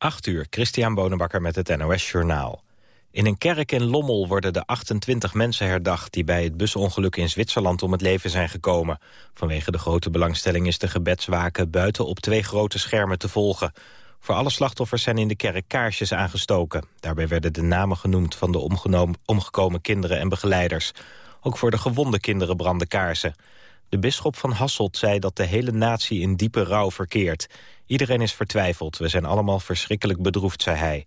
8 uur, Christian Bonenbakker met het NOS Journaal. In een kerk in Lommel worden de 28 mensen herdacht... die bij het busongeluk in Zwitserland om het leven zijn gekomen. Vanwege de grote belangstelling is de gebedswaken... buiten op twee grote schermen te volgen. Voor alle slachtoffers zijn in de kerk kaarsjes aangestoken. Daarbij werden de namen genoemd van de omgekomen kinderen en begeleiders. Ook voor de gewonde kinderen brandden kaarsen. De bisschop van Hasselt zei dat de hele natie in diepe rouw verkeert. Iedereen is vertwijfeld, we zijn allemaal verschrikkelijk bedroefd, zei hij.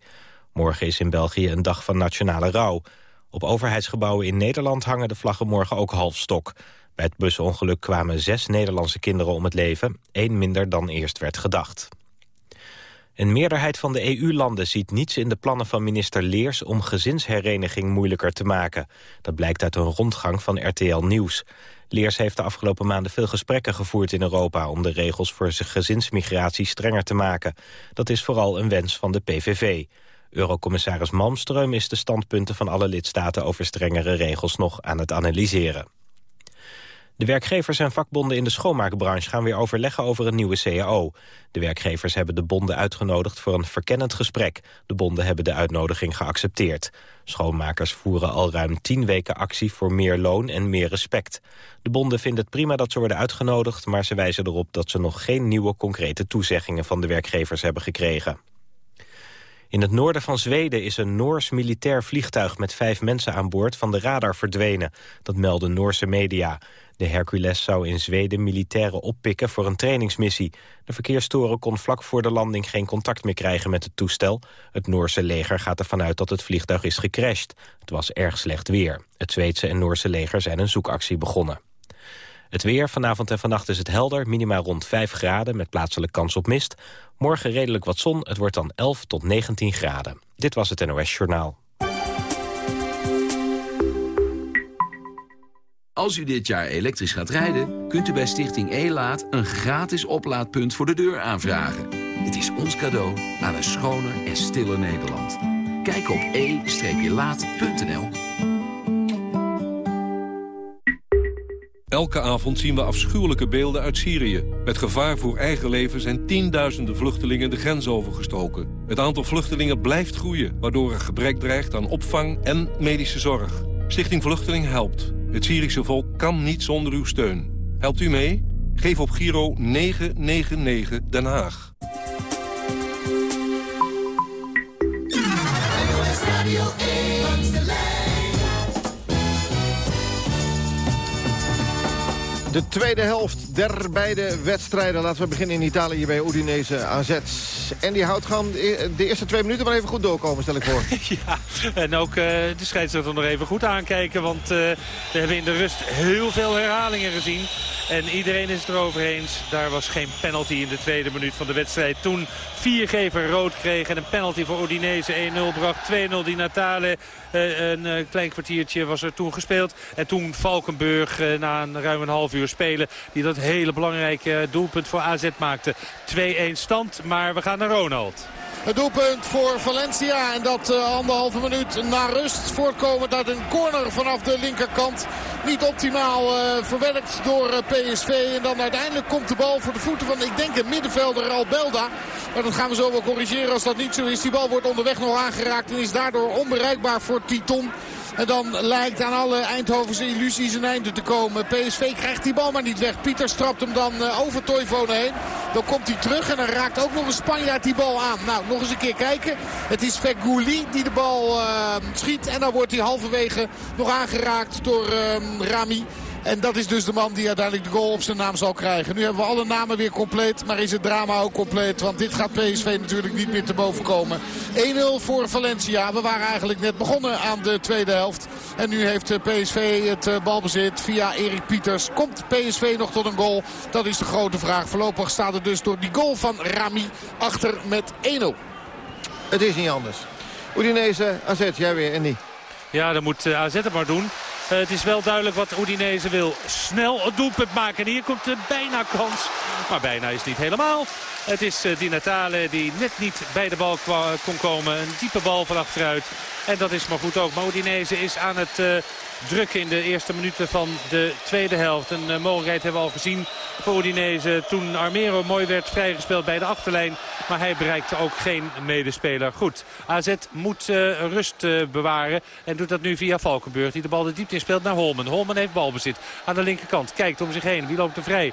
Morgen is in België een dag van nationale rouw. Op overheidsgebouwen in Nederland hangen de vlaggen morgen ook half stok. Bij het busongeluk kwamen zes Nederlandse kinderen om het leven. één minder dan eerst werd gedacht. Een meerderheid van de EU-landen ziet niets in de plannen van minister Leers... om gezinshereniging moeilijker te maken. Dat blijkt uit een rondgang van RTL Nieuws. Leers heeft de afgelopen maanden veel gesprekken gevoerd in Europa... om de regels voor gezinsmigratie strenger te maken. Dat is vooral een wens van de PVV. Eurocommissaris Malmström is de standpunten van alle lidstaten... over strengere regels nog aan het analyseren. De werkgevers en vakbonden in de schoonmaakbranche gaan weer overleggen over een nieuwe CAO. De werkgevers hebben de bonden uitgenodigd voor een verkennend gesprek. De bonden hebben de uitnodiging geaccepteerd. Schoonmakers voeren al ruim tien weken actie voor meer loon en meer respect. De bonden vinden het prima dat ze worden uitgenodigd... maar ze wijzen erop dat ze nog geen nieuwe concrete toezeggingen van de werkgevers hebben gekregen. In het noorden van Zweden is een Noors militair vliegtuig met vijf mensen aan boord van de radar verdwenen. Dat melden Noorse media. De Hercules zou in Zweden militairen oppikken voor een trainingsmissie. De verkeerstoren kon vlak voor de landing geen contact meer krijgen met het toestel. Het Noorse leger gaat ervan uit dat het vliegtuig is gecrashed. Het was erg slecht weer. Het Zweedse en Noorse leger zijn een zoekactie begonnen. Het weer, vanavond en vannacht is het helder, minimaal rond 5 graden met plaatselijk kans op mist. Morgen redelijk wat zon, het wordt dan 11 tot 19 graden. Dit was het NOS Journaal. Als u dit jaar elektrisch gaat rijden, kunt u bij Stichting E-Laat... een gratis oplaadpunt voor de deur aanvragen. Het is ons cadeau aan een schoner en stiller Nederland. Kijk op e-laat.nl Elke avond zien we afschuwelijke beelden uit Syrië. Met gevaar voor eigen leven zijn tienduizenden vluchtelingen de grens overgestoken. Het aantal vluchtelingen blijft groeien, waardoor er gebrek dreigt aan opvang en medische zorg. Stichting Vluchteling helpt. Het Syrische volk kan niet zonder uw steun. Helpt u mee? Geef op Giro 999 Den Haag. De tweede helft der beide wedstrijden. Laten we beginnen in Italië bij Udinese AZ. En die houdt gewoon de eerste twee minuten maar even goed doorkomen, stel ik voor. ja, en ook uh, de scheidsrechter nog even goed aankijken. Want uh, we hebben in de rust heel veel herhalingen gezien. En iedereen is het erover eens. Daar was geen penalty in de tweede minuut van de wedstrijd. Toen viergever rood kreeg en een penalty voor Udinese 1-0 bracht. 2-0 die Natale. Uh, een klein kwartiertje was er toen gespeeld. En toen Valkenburg na een ruim een half uur spelen. Die dat hele belangrijke doelpunt voor AZ maakte. 2-1 stand, maar we gaan naar Ronald. Het doelpunt voor Valencia. En dat uh, anderhalve minuut na rust. Voortkomend uit een corner vanaf de linkerkant. Niet optimaal uh, verwerkt door uh, PSV. En dan uiteindelijk komt de bal voor de voeten van, ik denk, een middenvelder Albelda. Maar dat gaan we zo wel corrigeren als dat niet zo is. Die bal wordt onderweg nog aangeraakt en is daardoor onbereikbaar voor Titon. En dan lijkt aan alle Eindhovense illusies een einde te komen. PSV krijgt die bal maar niet weg. Pieter strapt hem dan eh, over Toivonen heen. Dan komt hij terug en dan raakt ook nog een Spanjaard die bal aan. Nou, nog eens een keer kijken. Het is Fegouli die de bal uh, schiet. En dan wordt hij halverwege nog aangeraakt door uh, Rami. En dat is dus de man die uiteindelijk de goal op zijn naam zal krijgen. Nu hebben we alle namen weer compleet. Maar is het drama ook compleet? Want dit gaat PSV natuurlijk niet meer te boven komen. 1-0 voor Valencia. We waren eigenlijk net begonnen aan de tweede helft. En nu heeft PSV het eh, balbezit via Erik Pieters. Komt PSV nog tot een goal? Dat is de grote vraag. Voorlopig staat er dus door die goal van Rami achter met 1-0. Het is niet anders. Udinese, AZ, jij weer, Andy. Ja, dan moet eh, AZ het maar doen. Uh, het is wel duidelijk wat Udinese wil. Snel het doelpunt maken. En hier komt bijna kans Maar bijna is niet helemaal. Het is Di Natale die net niet bij de bal kon komen. Een diepe bal van achteruit. En dat is maar goed ook. Modinese is aan het druk in de eerste minuten van de tweede helft. Een uh, mogelijkheid hebben we al gezien voor Udinese. Toen Armero mooi werd vrijgespeeld bij de achterlijn. Maar hij bereikte ook geen medespeler. Goed, AZ moet rust bewaren. En doet dat nu via Valkenburg. Die de bal de diepte inspeelt naar Holmen. Holmen heeft balbezit aan de linkerkant. Kijkt om zich heen. Wie loopt er vrij?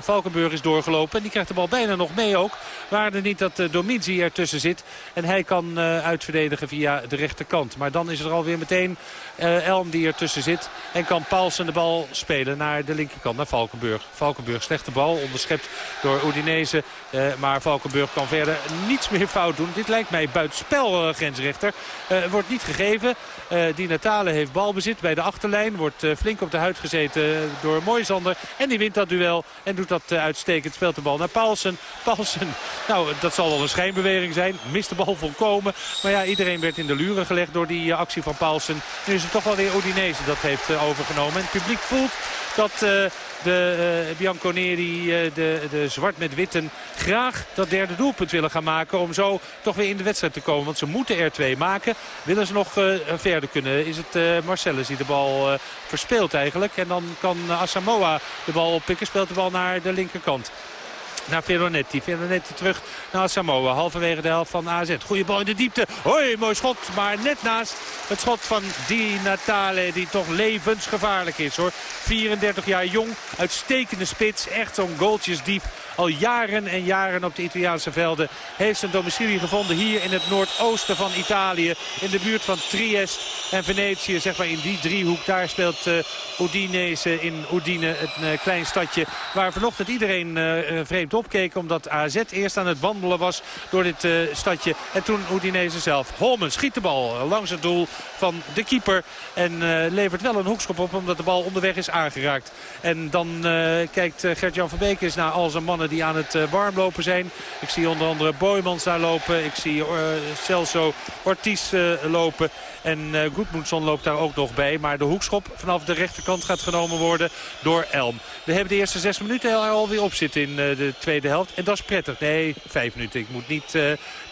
Valkenburg is doorgelopen. En die krijgt de bal bijna nog mee ook. Waar er niet dat uh, Domizzi ertussen zit. En hij kan uitverdedigen via de rechterkant. Maar dan is er alweer meteen Elm die ertussen zit. En kan Paulsen de bal spelen naar de linkerkant, naar Valkenburg. Valkenburg slechte bal, onderschept door Udinese. Uh, maar Valkenburg kan verder niets meer fout doen. Dit lijkt mij buitenspel, uh, grensrechter. Wordt niet gegeven. die Natale heeft balbezit bij de achterlijn. Wordt flink op de huid gezeten door Moisander. En die wint dat duel en doet dat uitstekend. Speelt de bal naar Paulsen. Paulsen, nou dat zal wel een schijnbeweging zijn. Mist de bal volkomen. Maar ja, iedereen werd in de luren gelegd door die actie van Paulsen. Nu is het toch wel weer Udinese dat heeft eh, overgenomen. En het publiek voelt dat eh, de uh, Bianconeri, de, de zwart met witten, graag dat derde doelpunt willen gaan maken. Om zo toch weer in de wedstrijd te komen. Want ze moeten er twee maken. Willen ze nog verder kunnen, is het Marcellus die de bal verspeelt eigenlijk. En dan kan Asamoah de bal oppikken. Speelt de bal naar de linkerkant naar Veronetti. Veronetti terug naar Samoa. Halverwege de helft van AZ. Goede bal in de diepte. Hoi, mooi schot. Maar net naast het schot van Di Natale. Die toch levensgevaarlijk is hoor. 34 jaar jong. Uitstekende spits. Echt zo'n goaltjesdief al jaren en jaren op de Italiaanse velden. Heeft zijn domicilie gevonden hier in het noordoosten van Italië. In de buurt van Triest en Venetië. Zeg maar in die driehoek. Daar speelt uh, Udinese in Udine. Een uh, klein stadje waar vanochtend iedereen uh, vreemd Omdat AZ eerst aan het wandelen was door dit stadje. En toen Udinese zelf. Holmen schiet de bal langs het doel van de keeper. En levert wel een hoekschop op omdat de bal onderweg is aangeraakt. En dan kijkt Gert-Jan van Beek eens naar al zijn mannen die aan het warmlopen zijn. Ik zie onder andere Boymans daar lopen. Ik zie Celso Ortiz lopen. En uh, loopt daar ook nog bij. Maar de hoekschop vanaf de rechterkant gaat genomen worden door Elm. We hebben de eerste zes minuten alweer op zitten in de tweede helft. En dat is prettig. Nee, vijf minuten. Ik moet niet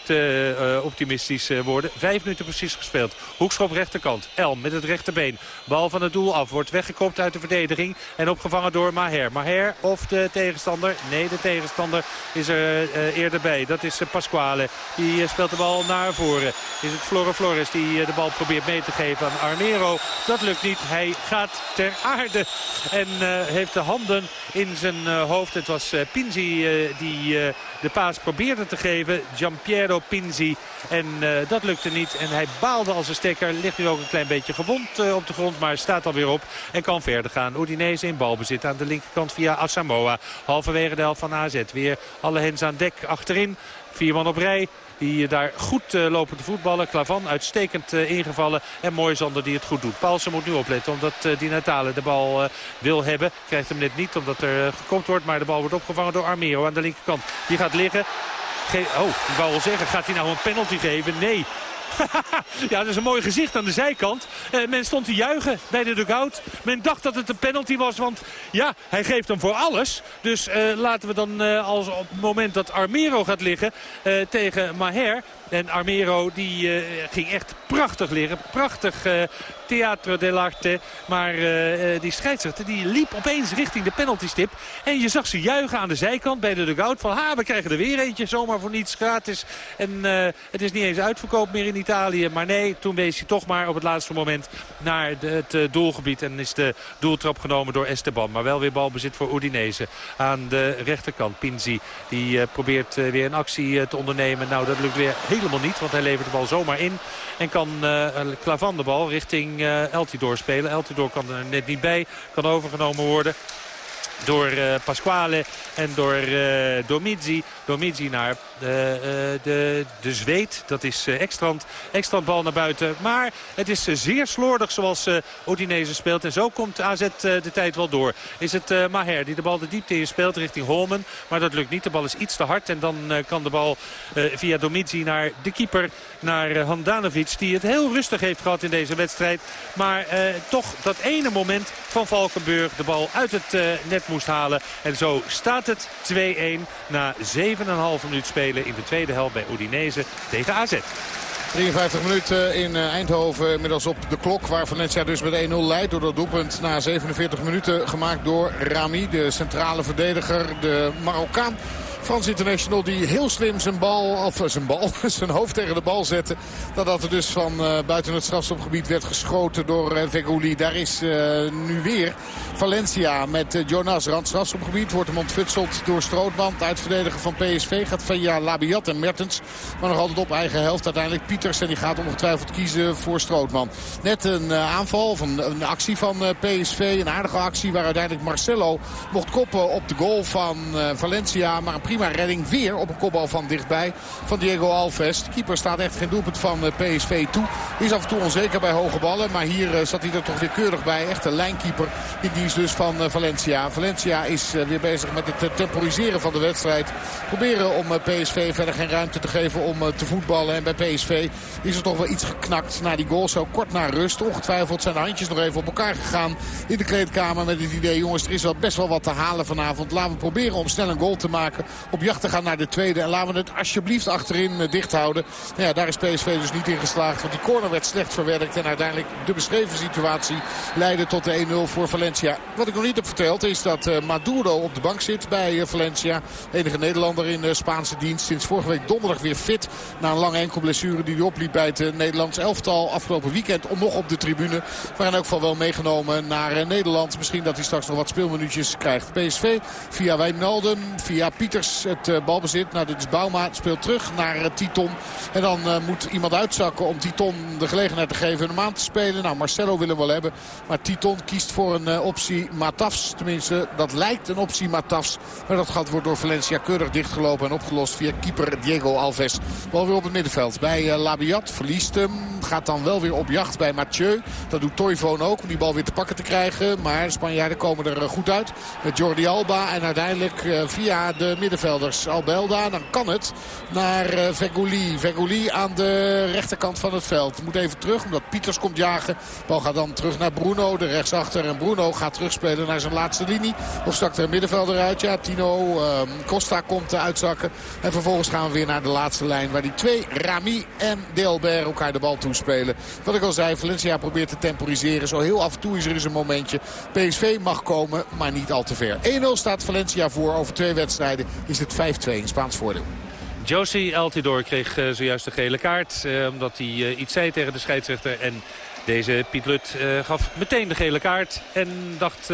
te uh, optimistisch uh, worden. Vijf minuten precies gespeeld. Hoekschop rechterkant. Elm met het rechterbeen. Bal van het doel af. Wordt weggekopt uit de verdediging. En opgevangen door Maher. Maher of de tegenstander? Nee, de tegenstander is er uh, eerder bij. Dat is Pasquale. Die speelt de bal naar voren. Is het Flore Flores die de bal probeert mee te geven aan Armero. Dat lukt niet. Hij gaat ter aarde. En heeft de handen in zijn hoofd. Het was Pinzi die de paas probeerde te geven. Giampiero Pinzi. En uh, dat lukte niet. En hij baalde als een stekker. Ligt nu ook een klein beetje gewond uh, op de grond. Maar staat alweer op en kan verder gaan. Udinese in balbezit aan de linkerkant via Asamoah. Halverwege de helft van AZ. Weer alle hens aan dek achterin. Vier man op rij. Die daar goed uh, lopen te voetballen. Klavan uitstekend ingevallen. En Moisander die het goed doet. Paulsen moet nu opletten omdat uh, Di Natale de bal wil hebben. Krijgt hem net niet omdat er gekopt wordt. Maar de bal wordt opgevangen door Armero aan de linkerkant. Die gaat liggen. Oh, ik wou wel zeggen, gaat hij nou een penalty geven? Nee, ja, dat is een mooi gezicht aan de zijkant. Uh, men stond te juichen bij de dugout. Men dacht dat het een penalty was, want ja, hij geeft hem voor alles. Dus uh, laten we dan uh, als op het moment dat Armero gaat liggen tegen Maher... En Armero die uh, ging echt prachtig liggen. Prachtig uh, Teatro dell'Arte. Maar uh, die scheidsrechter die liep opeens richting de penaltystip. En je zag ze juichen aan de zijkant bij de dugout. Van ha, we krijgen er weer eentje zomaar voor niets gratis. En het is niet eens uitverkoop meer in Italië. Maar nee, toen wees hij toch maar op het laatste moment naar het doelgebied. En is de doeltrap genomen door Esteban. Maar wel weer balbezit voor Udinese. Aan de rechterkant Pinzi. Die probeert weer een actie te ondernemen. Nou, dat lukt weer helemaal niet. Want hij levert de bal zomaar in. En kan Klavan de bal richting uh, Eltidoor spelen. Eltidoor kan er net niet bij. Kan overgenomen worden door uh, Pasquale en door uh, Domizzi. Domizzi naar de, uh, de, de Zweed. Dat is Ekstrand. Ekstrand bal naar buiten. Maar het is zeer slordig zoals Udinese speelt. En zo komt AZ de tijd wel door. Is het Maher die de bal de diepte in speelt richting Holmen. Maar dat lukt niet. De bal is iets te hard. En dan kan de bal via Domizzi naar de keeper. Naar Handanovic. Die het heel rustig heeft gehad in deze wedstrijd. Maar toch dat ene moment van Valkenburg. De bal uit het net moest halen. En zo staat het 2-1 na 7,5 minuut spelen in de tweede helft bij Udinese tegen AZ. 53 minuten in eh, Eindhoven. Inmiddels op de klok waar Valencia dus met 1-0 leidt. Door dat doelpunt na 47 minuten gemaakt door Rami. De centrale verdediger, de Marokkaan. Frans International die heel slim zijn bal, of eh, zijn bal, zijn hoofd tegen de bal zette. Nadat er dus van uh, buiten het strafstopgebied werd geschoten door uh. Daar is nu weer Valencia met Jonas Rand strafstopgebied. Wordt hem ontfutseld door Strootman. Uitverdediger van PSV gaat via Labiat en Mertens. Maar nog altijd op eigen helft. Uiteindelijk Pieters en die gaat ongetwijfeld kiezen voor Strootman. Net een aanval een, een actie van PSV. Een aardige actie waar uiteindelijk Marcelo mocht koppen op de goal van Valencia. Maar een prima prima redding weer op een kopbal van dichtbij van Diego Alves. De keeper staat echt geen doelpunt van eh, PSV toe. Is af en toe onzeker bij hoge ballen. Maar hier eh, zat hij er toch weer keurig bij. Echt een lijnkeeper in dienst dus van eh, Valencia. Valencia is weer bezig met het temporiseren van de wedstrijd. Proberen om PSV verder geen ruimte te geven om te voetballen. En bij PSV is er toch wel iets geknakt na die goal. Zo kort na rust. Ongetwijfeld zijn de handjes nog even op elkaar gegaan in de kleedkamer. Met het idee jongens er is wel best wel wat te halen vanavond. Laten we proberen om snel een goal te maken op jacht te gaan naar de tweede. En laten we het alsjeblieft achterin eh, dicht houden. Nou ja, daar is PSV dus niet in geslaagd. Want die corner werd slecht verwerkt. En uiteindelijk de beschreven situatie leidde tot de 1-0 voor Valencia. Wat ik nog niet heb verteld is dat uh, Maduro op de bank zit bij uh, Valencia. Enige Nederlander in Spaanse dienst. Sinds vorige week donderdag weer fit. Na een lange enkelblessure die hij opliep bij het Nederlands elftal. Afgelopen weekend om nog op de tribune. Maar in elk geval wel meegenomen naar Nederland. Misschien dat hij straks nog wat speelminuutjes krijgt. PSV via Wijnaldum, via Pieters het uh, balbezit. Nou, dit is Bouma. Speelt terug naar uh, Titon. En dan uh, moet iemand uitzakken om Titon de gelegenheid te geven om aan te spelen. Nou, Marcelo willen we wel hebben. Maar Titon kiest voor een optie Matafs. Tenminste, dat lijkt een optie Matafs. Maar dat gaat wordt door Valencia keurig dichtgelopen en opgelost via keeper Diego Alves. Bal weer op het middenveld bij Labiat. Verliest hem. Gaat dan wel weer op jacht bij Mathieu. Dat doet Toivoon ook om die bal weer te pakken te krijgen. Maar de Spanjaarden komen er goed uit. Met Jordi Alba. En uiteindelijk via de middenveld middenvelders. Albelda, dan kan het naar uh, Vegouli. Vegouli aan de rechterkant van het veld. Moet even terug omdat Pieters komt jagen. Bal gaat dan terug naar Bruno, de rechtsachter. En Bruno gaat terugspelen naar zijn laatste linie. Of stak er een middenvelder uit. Ja, Tino uh, Costa komt uitzakken. En vervolgens gaan we weer naar de laatste lijn. Waar die twee, Rami en Delbert, elkaar de bal toespelen. Wat ik al zei, Valencia probeert te temporiseren. Zo heel af en toe is er eens een momentje. PSV mag komen, maar niet al te ver. 1-0 staat Valencia voor over twee wedstrijden. Is het 5-2 in Spaans voordeel. Josie Altidor kreeg uh, zojuist de gele kaart. Uh, omdat hij uh, iets zei tegen de scheidsrechter. En deze Piet Lut gaf meteen de gele kaart. En dacht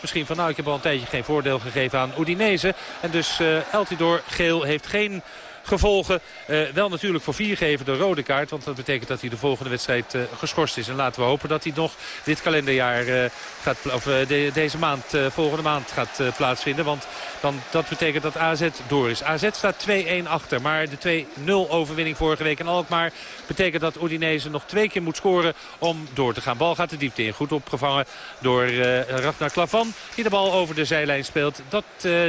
misschien van nou ik heb al een tijdje geen voordeel gegeven aan Udinese. En dus Altidor geel heeft geen gevolgen. Uh, wel natuurlijk voor vier geven de rode kaart. Want dat betekent dat hij de volgende wedstrijd uh, geschorst is. En laten we hopen dat hij nog dit kalenderjaar uh, gaat, of de, deze maand, volgende maand gaat plaatsvinden. Want dan, dat betekent dat AZ door is. AZ staat 2-1 achter. Maar de 2-0 overwinning vorige week in Alkmaar betekent dat Udinese nog twee keer moet scoren om door te gaan. Bal gaat de diepte in. Goed opgevangen door uh, Ragnar Klavan. Die de bal over de zijlijn speelt. Dat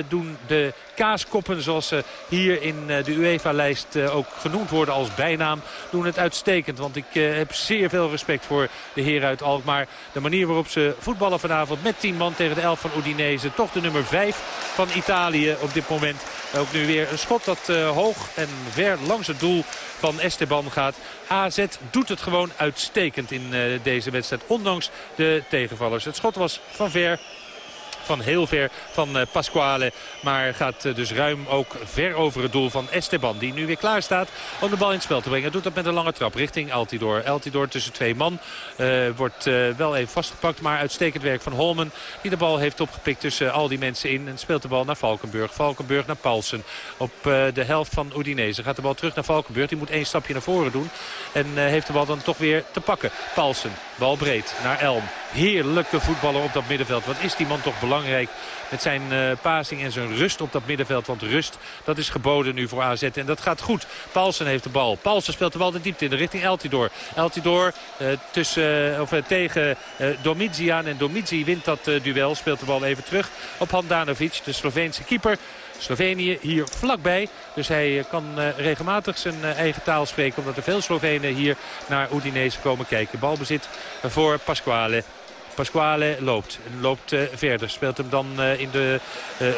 doen de kaaskoppen zoals ze hier in de UEFA-lijst ook genoemd worden als bijnaam. Doen het uitstekend. Want ik heb zeer veel respect voor de heren uit Alkmaar. De manier waarop ze voetballen vanavond met 10 man tegen de 11 van Udinese. Toch de nummer 5 van Italië op dit moment. Ook nu weer een schot dat uh, hoog en ver langs het doel van Esteban gaat. AZ doet het gewoon uitstekend in deze wedstrijd. Ondanks de tegenvallers. Het schot was van ver van heel ver van uh, Pasquale. Maar gaat uh, dus ruim ook ver over het doel van Esteban. Die nu weer klaar staat om de bal in het spel te brengen. Doet dat met een lange trap richting Altidor. Altidor tussen twee man. Uh, wordt wel even vastgepakt. Maar uitstekend werk van Holmen. Die de bal heeft opgepikt tussen al die mensen in. En speelt de bal naar Valkenburg. Valkenburg naar Paulsen. Op de helft van Udinese. Gaat de bal terug naar Valkenburg. Die moet één stapje naar voren doen. En heeft de bal dan toch weer te pakken. Paulsen. Bal breed naar Elm. Heerlijke voetballer op dat middenveld. Wat is die man toch belangrijk met zijn uh, passing en zijn rust op dat middenveld. Want rust, dat is geboden nu voor AZ. En dat gaat goed. Paulsen heeft de bal. Paulsen speelt de bal de diepte in de richting Eltidoor. Eltidoor uh, tussen, of, uh, tegen Domizi aan. En Domizi wint dat duel. Speelt de bal even terug op Handanovic, de Sloveense keeper. Slovenië hier vlakbij. Dus hij kan regelmatig zijn eigen taal spreken. Omdat er veel Slovenen hier naar Udinese komen kijken. Balbezit voor Pasquale. Pasquale loopt. Loopt verder. Speelt hem dan in de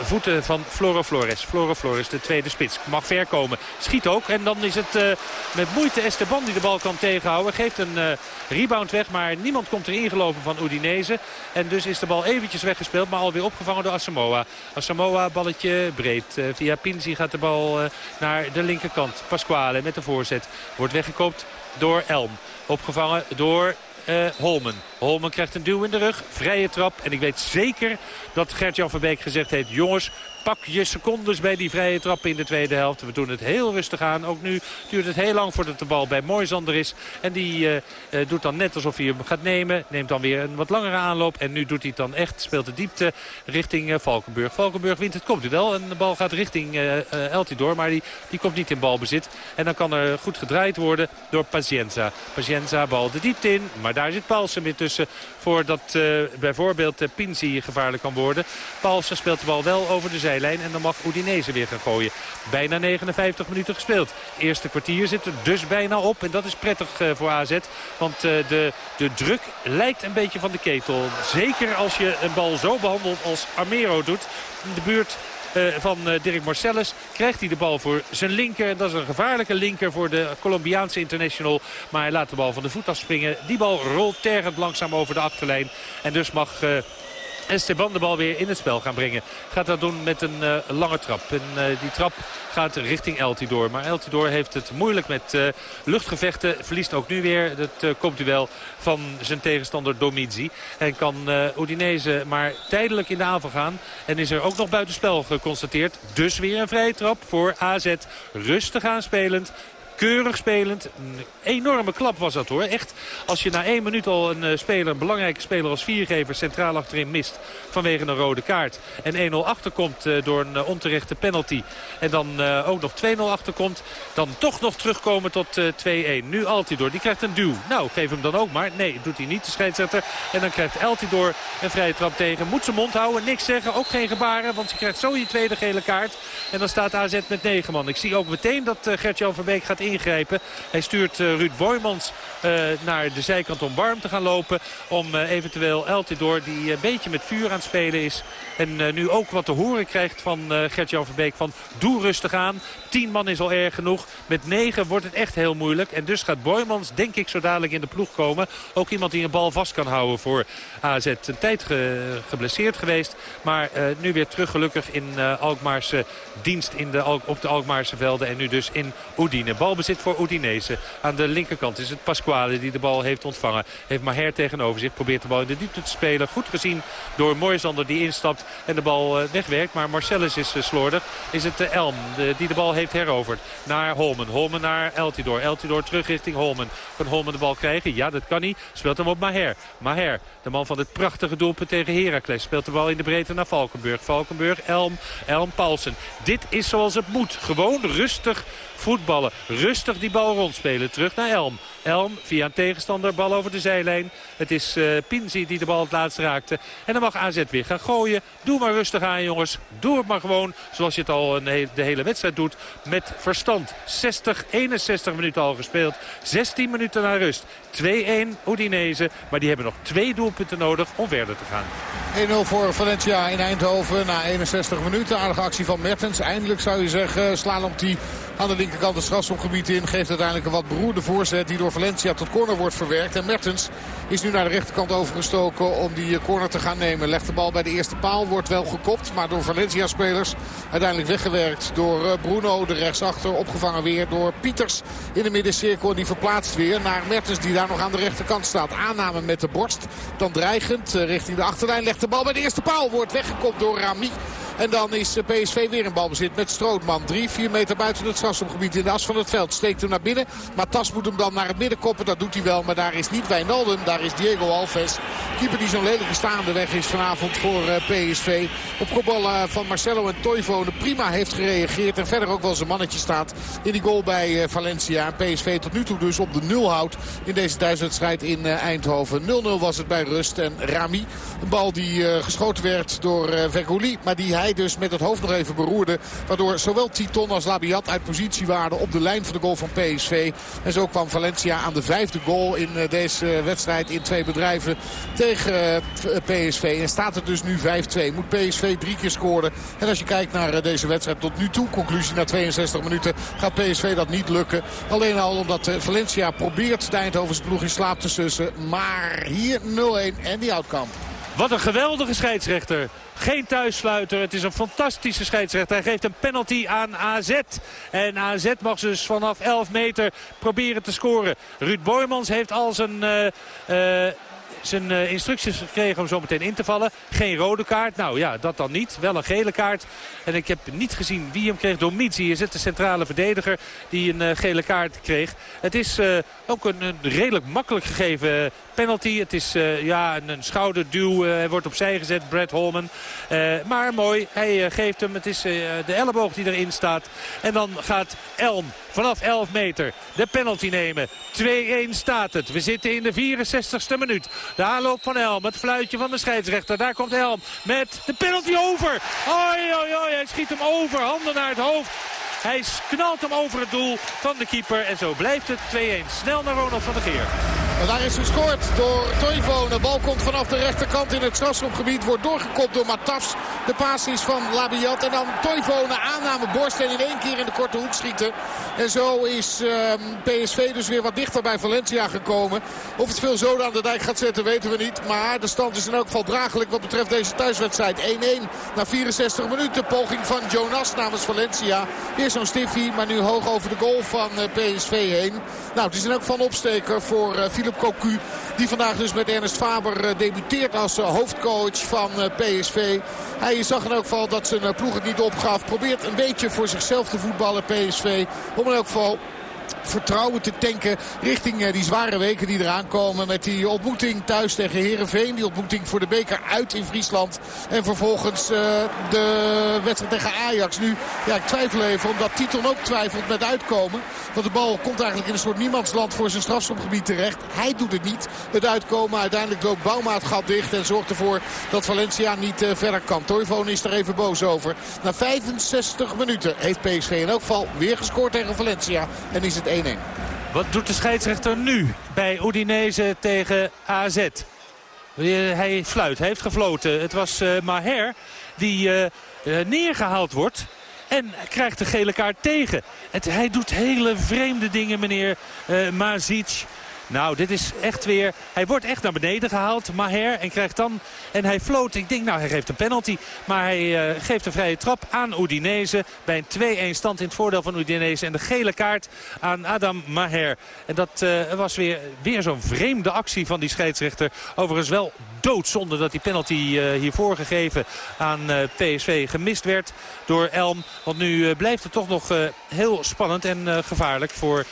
voeten van Floro Flores. Floro Flores, de tweede spits. Mag ver komen. Schiet ook. En dan is het met moeite Esteban die de bal kan tegenhouden. Geeft een rebound weg. Maar niemand komt er ingelopen van Udinese. En dus is de bal eventjes weggespeeld. Maar alweer opgevangen door Asamoah. Asamoah balletje breed. via Pinzi gaat de bal naar de linkerkant. Pasquale met de voorzet. Wordt weggekoopt door Elm. Opgevangen door uh, Holmen. Holmen krijgt een duw in de rug. Vrije trap. En ik weet zeker dat Gert-Jan Verbeek gezegd heeft... jongens, pak je secondes bij die vrije trap in de tweede helft. We doen het heel rustig aan. Ook nu duurt het heel lang voordat de bal bij Moisander is. En die uh, uh, doet dan net alsof hij hem gaat nemen. Neemt dan weer een wat langere aanloop. En nu doet hij het dan echt. Speelt de diepte richting uh, Valkenburg. Valkenburg wint het komt wel. En de bal gaat richting Eltidoor. Maar die, die komt niet in balbezit. En dan kan er goed gedraaid worden door Pacienza. Pacienza bal de diepte in. Maar daar zit Paulsen weer tussen. Voordat bijvoorbeeld Pinzi gevaarlijk kan worden. Paulsen speelt de bal wel over de zijde en dan mag Udinese weer gaan gooien. Bijna 59 minuten gespeeld. eerste kwartier zit er dus bijna op. En dat is prettig eh, voor AZ. Want eh, de, de druk lijkt een beetje van de ketel. Zeker als je een bal zo behandelt als Armero doet. In de buurt uh, van Dirk Marcellus. Krijgt hij de bal voor zijn linker. En dat is een gevaarlijke linker voor de Colombiaanse international. Maar hij laat de bal van de voet afspringen. Die bal rolt tergend langzaam over de achterlijn. En dus mag Esteban de bal weer in het spel gaan brengen. Gaat dat doen met een uh, lange trap. En uh, die trap gaat richting Eltidoor. Maar Eltidoor heeft het moeilijk met uh, luchtgevechten. Verliest ook nu weer het komt u wel van zijn tegenstander Domizzi. En kan Udinese maar tijdelijk in de aanval gaan. En is er ook nog buitenspel geconstateerd. Dus weer een vrije trap voor AZ. Rustig aanspelend keurig spelend. Een enorme klap was dat hoor. Echt, als je na één minuut al een uh, speler, een belangrijke speler als viergever centraal achterin mist vanwege een rode kaart. En 1-0 achterkomt uh, door een uh, onterechte penalty. En dan ook nog 2-0 achterkomt. Dan toch nog terugkomen tot 2-1. Nu Altidor, die krijgt een duw. Nou, geef hem dan ook maar. Nee, doet hij niet, de scheidsrechter. En dan krijgt Altidor een vrije trap tegen. Moet zijn mond houden, niks zeggen, ook geen gebaren. Want je krijgt zo je tweede gele kaart. En dan staat AZ met 9 man. Ik zie ook meteen dat Gert-Jan Verbeek gaat Hij stuurt uh, Ruud Boymans uh, naar de zijkant om warm te gaan lopen. Om uh, eventueel Eltidoor die een beetje met vuur aan het spelen is. En nu ook wat te horen krijgt van Gert-Jan Verbeek van doe rustig aan. Tien man is al erg genoeg. Met negen wordt het echt heel moeilijk. En dus gaat Boymans denk ik zo dadelijk in de ploeg komen. Ook iemand die een bal vast kan houden voor AZ. Een tijd ge geblesseerd geweest. Maar nu weer terug gelukkig in Alkmaarse dienst in de, op de Alkmaarse velden. En nu dus in Oedine. Bal balbezit voor Udinese. Aan de linkerkant is het Pasquale die de bal heeft ontvangen. Heeft Maher tegenover zich. Probeert de bal in de diepte te spelen. Goed gezien door Moisander die instapt en de bal eh, wegwerkt. Maar Marcellus is eh, slordig. Is het eh, Elm die de bal heeft heroverd. Naar Holmen. Holmen naar Eltidoor. Eltidoor terug richting Holmen. Kan Holmen de bal krijgen? Ja, dat kan hij. Speelt hem op Maher. Maher, de man van het prachtige doelpunt tegen Heracles. Speelt de bal in de breedte naar Valkenburg. Valkenburg, Elm, Elm, Paulsen. Dit is zoals het moet. Gewoon rustig voetballen. Rustig die bal rondspelen. Terug naar Elm. Elm via een tegenstander. Bal over de zijlijn. Het is uh, Pinzi die de bal het laatst raakte. En dan mag AZ weer gaan gooien. Doe maar rustig aan jongens. Doe het maar gewoon zoals je het al een de hele wedstrijd doet. Met verstand. 60, 61 minuten al gespeeld. 16 minuten naar rust. 2-1 Udinese. Maar die hebben nog twee doelpunten nodig om verder te gaan. 1-0 voor Valencia in Eindhoven na 61 minuten. Aardige actie van Mertens. Eindelijk zou je zeggen. Slaan op die aan de linkerkant het strafschopgebied in. Geeft uiteindelijk een wat beroerde voorzet die door Valencia tot corner wordt verwerkt. En Mertens is nu naar de rechterkant overgestoken om die eh, corner te gaan nemen. Legt de bal bij de eerste paal. Wordt wel gekopt. Maar door Valencia-spelers uiteindelijk weggewerkt door eh, Bruno. De rechtsachter opgevangen weer door Pieters in de middencirkel. En die verplaatst weer naar Mertens die daar nog aan de rechterkant staat. Aanname met de borst. Dan dreigend eh, richting de achterlijn. Legt de bal bij de eerste paal. Wordt weggekopt door Rami. En dan is PSV weer in balbezit met Strootman. 3, 4 meter buiten het strafschopgebied in de as van het veld. Steekt hem naar binnen. Maar Tas moet hem dan naar het midden koppen. Dat doet hij wel. Maar daar is niet Wijnaldum. Daar is Diego Alves. Keeper die zo'n lelijke staande weg is vanavond voor eh, PSV. Op kopbal eh, van Marcelo en Toivonen prima heeft gereageerd. En verder ook wel zijn mannetje staat in die goal bij eh, Valencia. En PSV tot nu toe dus op de nul houdt in deze thuiswedstrijd in Eindhoven. 0-0 was het bij rust. En Rami, een bal die geschoten werd door Vegoli. Maar die hij dus met het hoofd nog even beroerde. Waardoor zowel Titon als Labiat uit positie waren op de lijn van de goal van PSV. En zo kwam Valencia aan de vijfde goal in deze wedstrijd in twee bedrijven tegen PSV. En staat het dus nu 5-2. Moet PSV drie keer scoren. En als je kijkt naar deze wedstrijd tot nu toe, conclusie na 62 minuten, gaat PSV dat niet lukken. Alleen al omdat Valencia probeert de Eindhovense ploeg in slaap te sussen. Maar hier 0-1 en die outcome. Wat een geweldige scheidsrechter. Geen thuissluiter. Het is een fantastische scheidsrechter. Hij geeft een penalty aan AZ. En AZ mag dus vanaf 11 meter proberen te scoren. Ruud Boymans heeft al zijn... Uh, uh, zijn uh, instructies gekregen om zo meteen in te vallen. Geen rode kaart. Nou ja, dat dan niet. Wel een gele kaart. En ik heb niet gezien wie hem kreeg. Domizi is het de centrale verdediger die een gele kaart kreeg. Het is ook een, redelijk makkelijk gegeven penalty. Het is ja, een, schouderduw. hij wordt opzij gezet, Brad Holman. maar mooi, hij geeft hem. Het is de elleboog die erin staat. En dan gaat Elm vanaf 11 meter de penalty nemen. 2-1 staat het. We zitten in de 64ste minuut. De aanloop van Elm, het fluitje van de scheidsrechter. Daar komt Elm met de penalty over. Oi, oi, oi, hij schiet hem over. Handen naar het hoofd. Hij knalt hem over het doel van de keeper. En zo blijft het 2-1. Snel naar Ronald van der Geer. En daar is gescoord door Toivonen. De bal komt vanaf de rechterkant in het strafschopgebied. Wordt doorgekopt door Matas. De paas is van Labiat. En dan Toivonen aanname borst en in één keer in de korte hoek schieten. En zo is uh, PSV dus weer wat dichter bij Valencia gekomen. Of het veel zoden aan de dijk gaat zetten weten we niet. Maar de stand is in elk geval draaglijk wat betreft deze thuiswedstrijd. 1-1 na 64 minuten. Poging van Jonas namens Valencia. Weer zo'n stiffie, maar nu hoog over de goal van uh, PSV heen. Nou, het is in elk geval opsteker voor uh, Philip. Die vandaag dus met Ernest Faber uh, debuteert als hoofdcoach van PSV. Hij zag in elk geval dat zijn ploeg het niet opgaf. Probeert een beetje voor zichzelf te voetballen PSV. Om in elk geval vertrouwen te tanken richting die zware weken die eraan komen. Met die ontmoeting thuis tegen Herenveen. Die ontmoeting voor de beker uit in Friesland. En vervolgens uh, de wedstrijd tegen Ajax. Nu, ja, ik twijfel even omdat Titon ook twijfelt met uitkomen. Want de bal komt eigenlijk in een soort niemandsland voor zijn strafschopgebied terecht. Hij doet het niet. Het uitkomen. Uiteindelijk loopt Bouma het gat dicht. En zorgt ervoor dat Valencia niet uh, verder kan. Toivonen is er even boos over. Na 65 minuten heeft PSV in elk geval weer gescoord tegen Valencia. En is het 1-1. Wat doet de scheidsrechter nu bij Udinese tegen AZ? Hij fluit, hij heeft gefloten. Het was uh, Maher die uh, neergehaald wordt. En krijgt de gele kaart tegen. Het, hij doet hele vreemde dingen, meneer uh, Mazic. Nou, dit is echt weer... Hij wordt echt naar beneden gehaald, Maher. En krijgt dan... En hij floot. Ik denk, nou, hij geeft een penalty. Maar hij uh, geeft een vrije trap aan Udinese. Bij een 2-1 stand in het voordeel van Udinese. En de gele kaart aan Adam Maher. En dat uh, was weer, weer zo'n vreemde actie van die scheidsrechter. Overigens wel doodzonde dat die penalty uh, hiervoor gegeven aan PSV gemist werd door Elm. Want nu blijft het toch nog heel spannend en gevaarlijk voor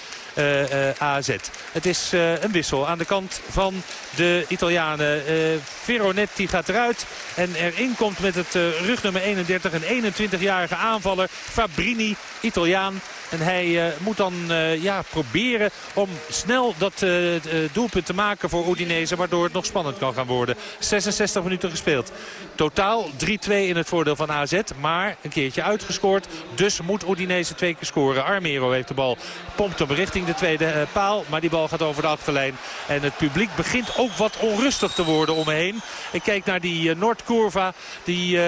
AZ. Het is een wissel aan de kant van de Italianen. Veronetti gaat eruit en erin komt met het rugnummer 31 een 21-jarige aanvaller Fabrini, Italiaan. En hij moet dan ja, proberen om snel dat doelpunt te maken voor Udinese. Waardoor het nog spannend kan gaan worden. 66 minuten gespeeld. Totaal 3-2 in het voordeel van AZ. Maar een keertje uitgescoord. Dus moet Udinese twee keer scoren. Armero heeft de bal. Pompt hem richting de tweede paal. Maar die bal gaat over de achterlijn. En het publiek begint ook wat onrustig te worden om me heen. Ik kijk naar die Noordcurva. Die,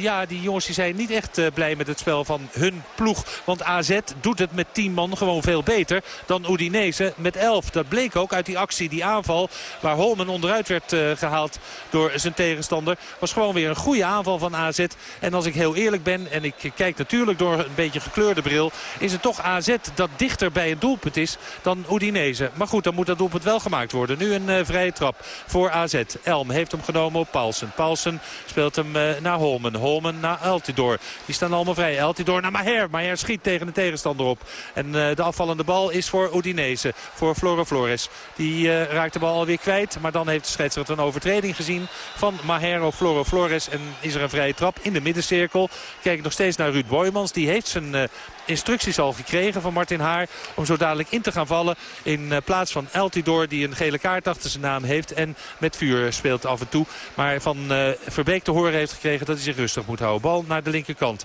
ja, die jongens die zijn niet echt blij met het spel van hun ploeg. Want AZ doet het met 10 man gewoon veel beter dan Udinese met 11. Dat bleek ook uit die actie, die aanval waar Holmen onderuit werd gehaald door zijn tegenstander. Was gewoon weer een goede aanval van AZ. En als ik heel eerlijk ben en ik kijk natuurlijk door een beetje gekleurde bril... is het toch AZ dat dichter bij een doelpunt is dan Udinese. Maar goed, dan moet dat doelpunt wel gemaakt worden. Nu een uh, vrije trap voor AZ. Elm heeft hem genomen op Paulsen. Paulsen speelt hem uh, naar Holmen. Holmen naar Altidor. Die staan allemaal vrij. Altidor naar Maher. Maher schiet tegen de tegenstander op. En de afvallende bal is voor Udinese. Voor Floro Flores. Die raakt de bal alweer kwijt. Maar dan heeft de scheidsrechter een overtreding gezien van Mahero Floro Flores. En is er een vrije trap in de middencirkel. Kijk nog steeds naar Ruud Boymans. Die heeft zijn instructies al gekregen van Martin Haar. Om zo dadelijk in te gaan vallen. In plaats van Eltidoor die een gele kaart achter zijn naam heeft. En met vuur speelt af en toe. Maar van Verbeek te horen heeft gekregen dat hij zich rustig moet houden. Bal naar de linkerkant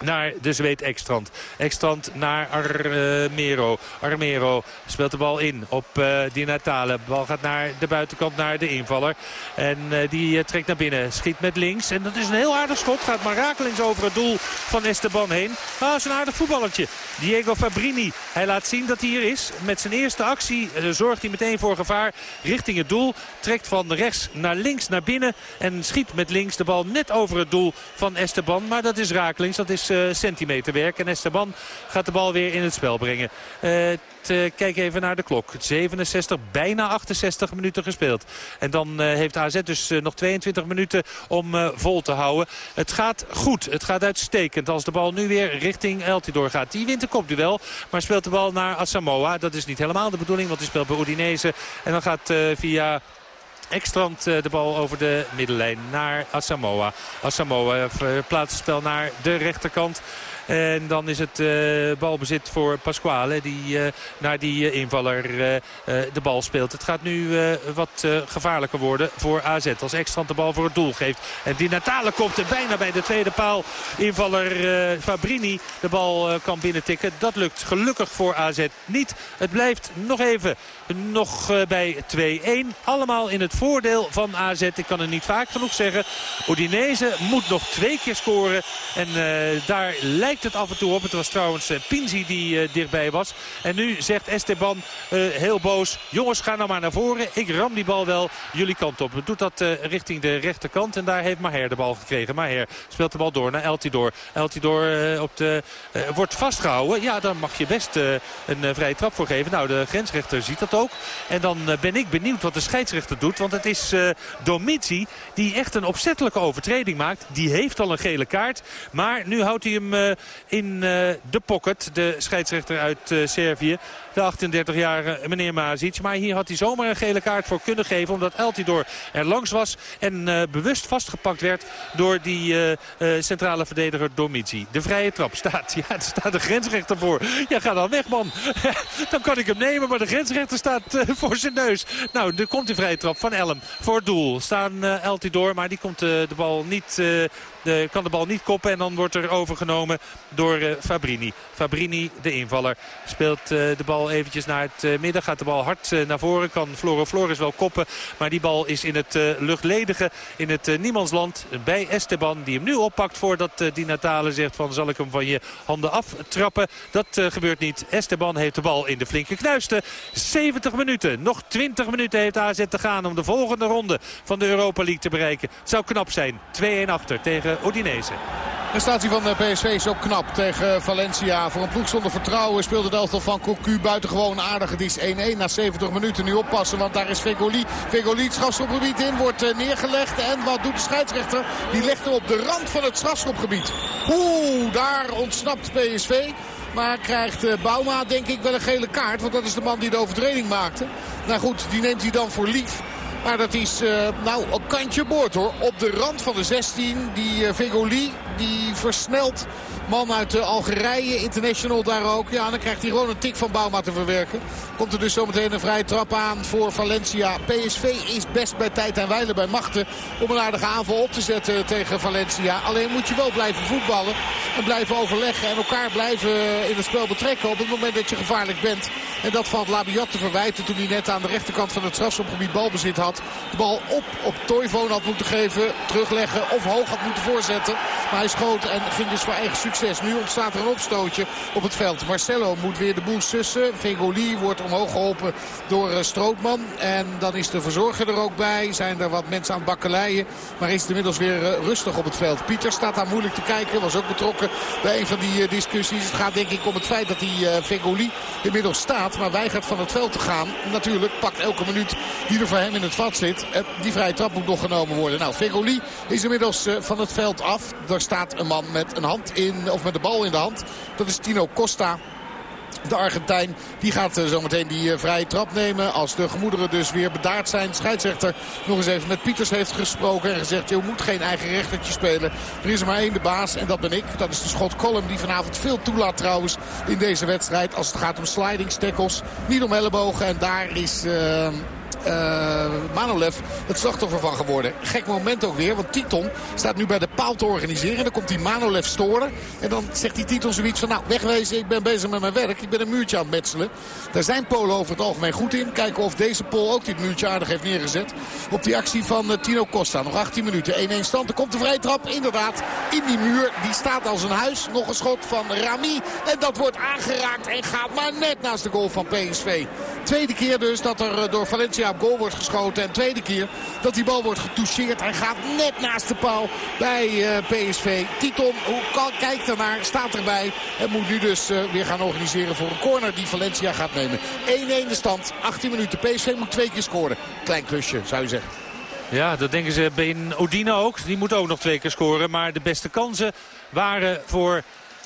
naar de Zweed Ekstrand. Ekstrand naar Armero. Armero speelt de bal in op uh, Di Natale. De bal gaat naar de buitenkant, naar de invaller. En uh, die uh, trekt naar binnen. Schiet met links. En dat is een heel aardig schot. Gaat maar rakelings over het doel van Esteban heen. Ah, is een aardig voetballertje. Diego Fabrini. Hij laat zien dat hij hier is. Met zijn eerste actie zorgt hij meteen voor gevaar richting het doel. Trekt van rechts naar links naar binnen. En schiet met links de bal net over het doel van Esteban. Maar dat is rakelings. Dat is uh, centimeterwerk. En Esteban gaat de bal weer in het spel brengen. Uh, kijk even naar de klok. 67, bijna 68 minuten gespeeld. En dan heeft AZ dus nog 22 minuten om vol te houden. Het gaat goed. Het gaat uitstekend. Als de bal nu weer richting Eltidoor gaat. Die wint de kopduel. Maar speelt de bal naar Asamoah. Dat is niet helemaal de bedoeling. Want die speelt bij Udinese. En dan gaat via Ekstrand de bal over de middenlijn naar Asamoah. Asamoah verplaatst het spel naar de rechterkant. En dan is het uh, balbezit voor Pasquale die uh, naar die uh, invaller de bal speelt. Het gaat nu wat gevaarlijker worden voor AZ. Als Ekstrand de bal voor het doel geeft. En die Natale komt er bijna bij de tweede paal. Invaller Fabrini de bal kan binnentikken. Dat lukt gelukkig voor AZ niet. Het blijft nog even nog bij 2-1. Allemaal in het voordeel van AZ. Ik kan het niet vaak genoeg zeggen. Udinese moet nog twee keer scoren. En daar lijkt het af en toe op. Het was trouwens uh, Pinzi die uh, dichtbij was. En nu zegt Esteban uh, heel boos. Jongens, ga nou maar naar voren. Ik ram die bal wel jullie kant op. Doet dat richting de rechterkant. En daar heeft Maher de bal gekregen. Maher speelt de bal door naar Eltidoor. Eltidoor op de, wordt vastgehouden. Ja, dan mag je best een vrije trap voor geven. Nou, de grensrechter ziet dat ook. En dan ben ik benieuwd wat de scheidsrechter doet. Want het is Domici die echt een opzettelijke overtreding maakt. Die heeft al een gele kaart. Maar nu houdt hij hem in uh, de pocket. De scheidsrechter uit uh, Servië. De 38-jarige meneer Mazic. Maar hier had hij zomaar een gele kaart voor kunnen geven. Omdat Eltidoor er langs was. En uh, bewust vastgepakt werd door die centrale verdediger Domici. De vrije trap staat. Ja, er staat de grensrechter voor. Ja, ga dan weg man. dan kan ik hem nemen. Maar de grensrechter staat voor zijn neus. Nou, er komt die vrije trap van Elm. Voor het doel staan Eltidoor. Maar die komt de bal niet de, kan de bal niet koppen. En dan wordt er overgenomen door uh, Fabrini. Fabrini, de invaller, speelt uh, de bal eventjes naar het uh, midden. Gaat de bal hard naar voren. Kan Floro Flores wel koppen. Maar die bal is in het luchtledige, in het niemandsland bij Esteban. Die hem nu oppakt voordat die Natale zegt van zal ik hem van je handen aftrappen. Dat gebeurt niet. Esteban heeft de bal in de flinke knuisten. 70 minuten. Nog 20 minuten heeft AZ te gaan om de volgende ronde van de Europa League te bereiken. Het zou knap zijn. 2-1 achter tegen Udinese. De prestatie van PSV is ook knap tegen Valencia. Voor een ploeg zonder vertrouwen speelde de elftal van Cocu buitengewoon aardig. Het is 1-1 na 70 minuten. Nu oppassen, want daar is Vegoli. Vegoli het strafschopgebied in, wordt eh, neergelegd. En wat doet de scheidsrechter? Die legt hem op de rand van het strafschopgebied. Oeh, daar ontsnapt PSV. Maar krijgt eh, Bauma denk ik wel een gele kaart. Want dat is de man die de overtreding maakte. Nou goed, die neemt hij dan voor lief. Maar dat is uh, nou een kantje boord hoor. Op de rand van de 16. Die uh, die versnelt. Man uit uh, Algerije, international daar ook. Ja, dan krijgt hij gewoon een tik van Bauma te verwerken. Komt er dus zometeen een vrije trap aan voor Valencia. PSV is best bij tijd en wijle bij machten om een aardige aanval op te zetten tegen Valencia. Alleen moet je wel blijven voetballen en blijven overleggen en elkaar blijven in het spel betrekken op het moment dat je gevaarlijk bent. En dat valt Labiat te verwijten toen hij net aan de rechterkant van het strafschopgebied balbezit had. De bal op op Toivonen had moeten geven, terugleggen of hoog had moeten voorzetten. Maar hij schoot en ging dus voor eigen succes. Nu ontstaat er een opstootje op het veld. Marcelo moet weer de boel sussen. Vegoli wordt omhoog geholpen door eh, Strootman. En dan is de verzorger er ook bij. Zijn er wat mensen aan het bakkeleien. Maar is het inmiddels weer eh, rustig op het veld. Pieter staat daar moeilijk te kijken. Was ook betrokken bij een van die eh, discussies. Het gaat denk ik om het feit dat die Vegoli inmiddels staat. Maar weigert van het veld te gaan. Natuurlijk pakt elke minuut die er voor hem in het vat zit. Die vrije trap moet nog genomen worden. Nou, Fegoli is inmiddels van het veld af. Daar staat een man met een hand in, of met de bal in de hand. Dat is Tino Costa. De Argentijn die gaat eh, zometeen die eh, vrije trap nemen. Als de gemoederen dus weer bedaard zijn. Scheidsrechter nog eens even met Pieters heeft gesproken. En gezegd, je moet geen eigen rechtertje spelen. Er is er maar één de baas en dat ben ik. Dat is de schot Column die vanavond veel toelaat trouwens in deze wedstrijd. Als het gaat om sliding, tackles. Niet om ellebogen. En daar is... Uh, Manolev het slachtoffer van geworden. Gek moment ook weer, want Titon staat nu bij de paal te organiseren. Dan komt die Manolev storen. En dan zegt die Titon zoiets van, nou wegwezen, ik ben bezig met mijn werk. Ik ben een muurtje aan het metselen. Daar zijn Polen over het algemeen goed in. Kijken of deze Pool ook dit muurtje aardig heeft neergezet. Op die actie van uh, Tino Costa. Nog 18 minuten, 1-1 stand. Er komt de vrije trap, inderdaad, in die muur. Die staat als een huis. Nog een schot van Rami. En dat wordt aangeraakt en gaat maar net naast de goal van PSV. Tweede keer dus dat er uh, door Valencia goal wordt geschoten. En tweede keer dat die bal wordt getoucheerd. Hij gaat net naast de paal bij uh, PSV. Titon kijkt ernaar, staat erbij. En moet nu dus uh, weer gaan organiseren voor een corner die Valencia gaat nemen. 1-1 de stand, 18 minuten. PSV moet twee keer scoren. Klein klusje, zou je zeggen. Ja, dat denken ze bij Odina ook. Die moet ook nog twee keer scoren. Maar de beste kansen waren voor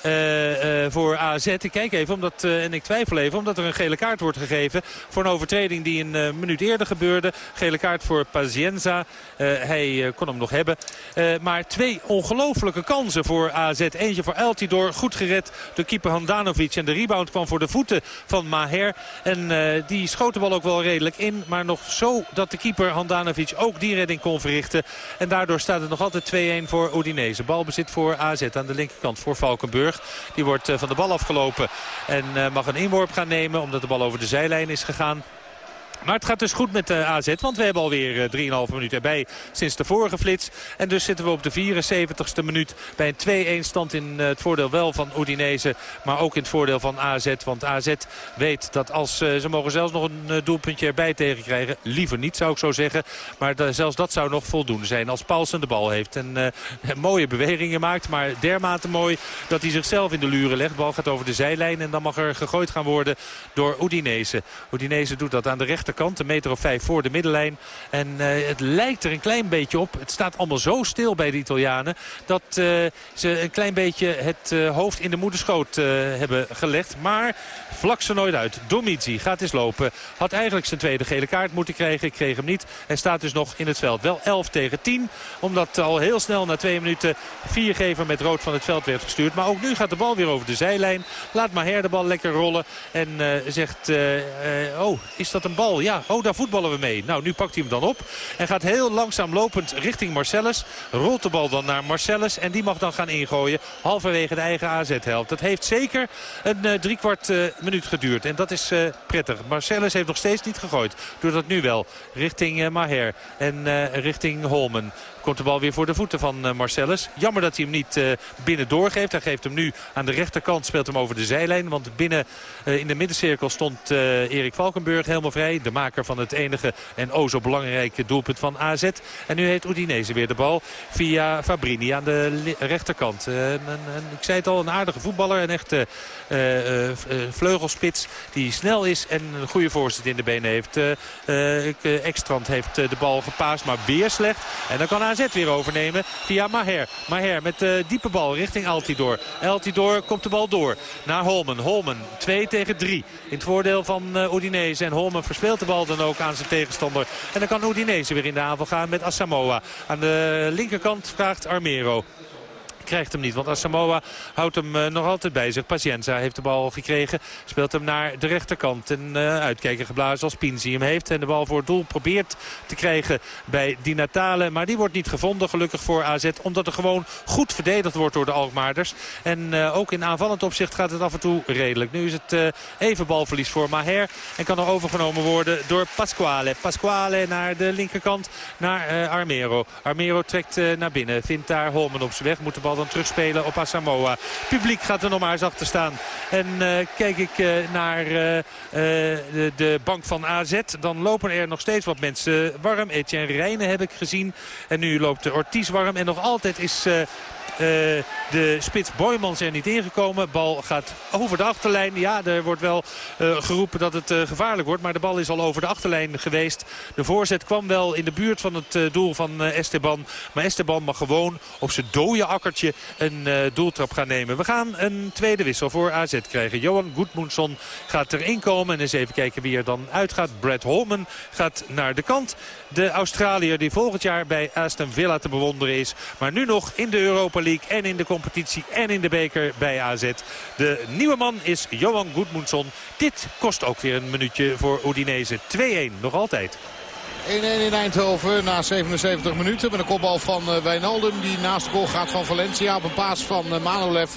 uh, uh, voor AZ. Ik kijk even, omdat, uh, en ik twijfel even, omdat er een gele kaart wordt gegeven voor een overtreding die een minuut eerder gebeurde. Gele kaart voor Pazienza. hij kon hem nog hebben. maar twee ongelofelijke kansen voor AZ. Eentje voor Eltidoor, goed gered door keeper Handanovic. En de rebound kwam voor de voeten van Maher. En die schoot de bal ook wel redelijk in. Maar nog zo dat de keeper Handanovic ook die redding kon verrichten. En daardoor staat het nog altijd 2-1 voor Udinese. Balbezit voor AZ aan de linkerkant voor Valkenburg. Die wordt eh, van de bal afgelopen en eh, mag een inworp gaan nemen omdat de bal over de zijlijn is gegaan. Maar het gaat dus goed met de eh, AZ. Want we hebben alweer 3,5 minuten erbij sinds de vorige flits. En dus zitten we op de 74ste minuut bij een 2-1 stand in het voordeel wel van Udinese. Maar ook in het voordeel van AZ. Want AZ weet dat als ze mogen zelfs nog een doelpuntje erbij tegenkrijgen. Liever niet zou ik zo zeggen. Maar zelfs dat zou nog voldoende zijn als Paulsen de bal heeft. En mooie bewegingen maakt. Maar dermate mooi dat hij zichzelf in de luren legt. De bal gaat over de zijlijn. En dan mag er gegooid gaan worden door Udinese. Udinese doet dat aan de rechter rechterkant. Een meter of vijf voor de middenlijn. En uh, het lijkt er een klein beetje op. Het staat allemaal zo stil bij de Italianen. Dat uh, ze een klein beetje het uh, hoofd in de moederschoot hebben gelegd. Maar vlak ze nooit uit. Domizi gaat eens lopen. Had eigenlijk zijn tweede gele kaart moeten krijgen. Ik kreeg hem niet. Hij staat dus nog in het veld. Wel 11 tegen 10. Omdat al heel snel na twee minuten viergever met rood van het veld werd gestuurd. Maar ook nu gaat de bal weer over de zijlijn. Laat Maher de bal lekker rollen. En zegt, oh, is dat een bal? Ja, oh, daar voetballen we mee. Nou, nu pakt hij hem dan op. En gaat heel langzaam lopend richting Marcellus. Rolt de bal dan naar Marcellus. En die mag dan gaan ingooien. Halverwege de eigen AZ-helft. Dat heeft zeker een uh, driekwart uh, minuut geduurd. En dat is uh, prettig. Marcellus heeft nog steeds niet gegooid. Doet dat nu wel. Richting Maher. En richting Holmen komt de bal weer voor de voeten van uh, Marcellus. Jammer dat hij hem niet uh, binnen doorgeeft. Hij geeft hem nu aan de rechterkant, speelt hem over de zijlijn. Want binnen uh, in de middencirkel stond Erik Valkenburg helemaal vrij. De maker van het enige en o zo belangrijke doelpunt van AZ. En nu heeft Udinese weer de bal via Fabrini aan de rechterkant. En, en, ik zei het al, een aardige voetballer. Een echte vleugelspits die snel is en een goede voorzet in de benen heeft. Ekstrand heeft de bal gepaast, maar weer slecht. En dan kan AZ weer overnemen via Maher. Maher met de diepe bal richting Altidor. Altidor komt de bal door naar Holmen. Holmen 2 tegen 3 in het voordeel van uh, Udinese. En Holmen verspeelt de bal dan ook aan zijn tegenstander. En dan kan Udinese weer in de aanval gaan met Asamoah. Aan de linkerkant vraagt Armero krijgt hem niet. Want Asamoah houdt hem uh, nog altijd bij zich. Pacienza heeft de bal gekregen. Speelt hem naar de rechterkant. En uh, uitkijker geblazen als Pinzi hem heeft. En de bal voor het doel probeert te krijgen bij Di Natale. Maar die wordt niet gevonden gelukkig voor AZ. Omdat er gewoon goed verdedigd wordt door de Alkmaarders. En uh, ook in aanvallend opzicht gaat het af en toe redelijk. Nu is het even balverlies voor Maher. En kan er overgenomen worden door Pasquale. Pasquale naar de linkerkant. Naar Armero. Armero trekt naar binnen. Vindt daar Holmen op zijn weg. Moet de bal dan terugspelen op Asamoah. Publiek gaat er nog maar eens achter staan. En uh, kijk ik uh, naar uh, de, de, bank van AZ. Dan lopen er nog steeds wat mensen warm. Etienne Rijnen heb ik gezien. En nu loopt Ortiz warm. En nog altijd is de spits Boymans er niet ingekomen. Bal gaat over de achterlijn. Ja, er wordt wel geroepen dat het gevaarlijk wordt. Maar de bal is al over de achterlijn geweest. De voorzet kwam wel in de buurt van het doel van Esteban. Maar Esteban mag gewoon op zijn dode akkertje een doeltrap gaan nemen. We gaan een tweede wissel voor AZ krijgen. Johan Goedmoensson gaat erin komen. En eens even kijken wie er dan uitgaat. Brad Holman gaat naar de kant. De Australiër die volgend jaar bij Aston Villa te bewonderen is. Maar nu nog in de Europa League en in de competitie en in de beker bij AZ. De nieuwe man is Johan Goedmoensson. Dit kost ook weer een minuutje voor Udinese. 2-1 nog altijd. 1-1 in Eindhoven na 77 minuten met een kopbal van eh, Wijnaldum. Die naast de goal gaat van Valencia op een paas van eh, Manolev.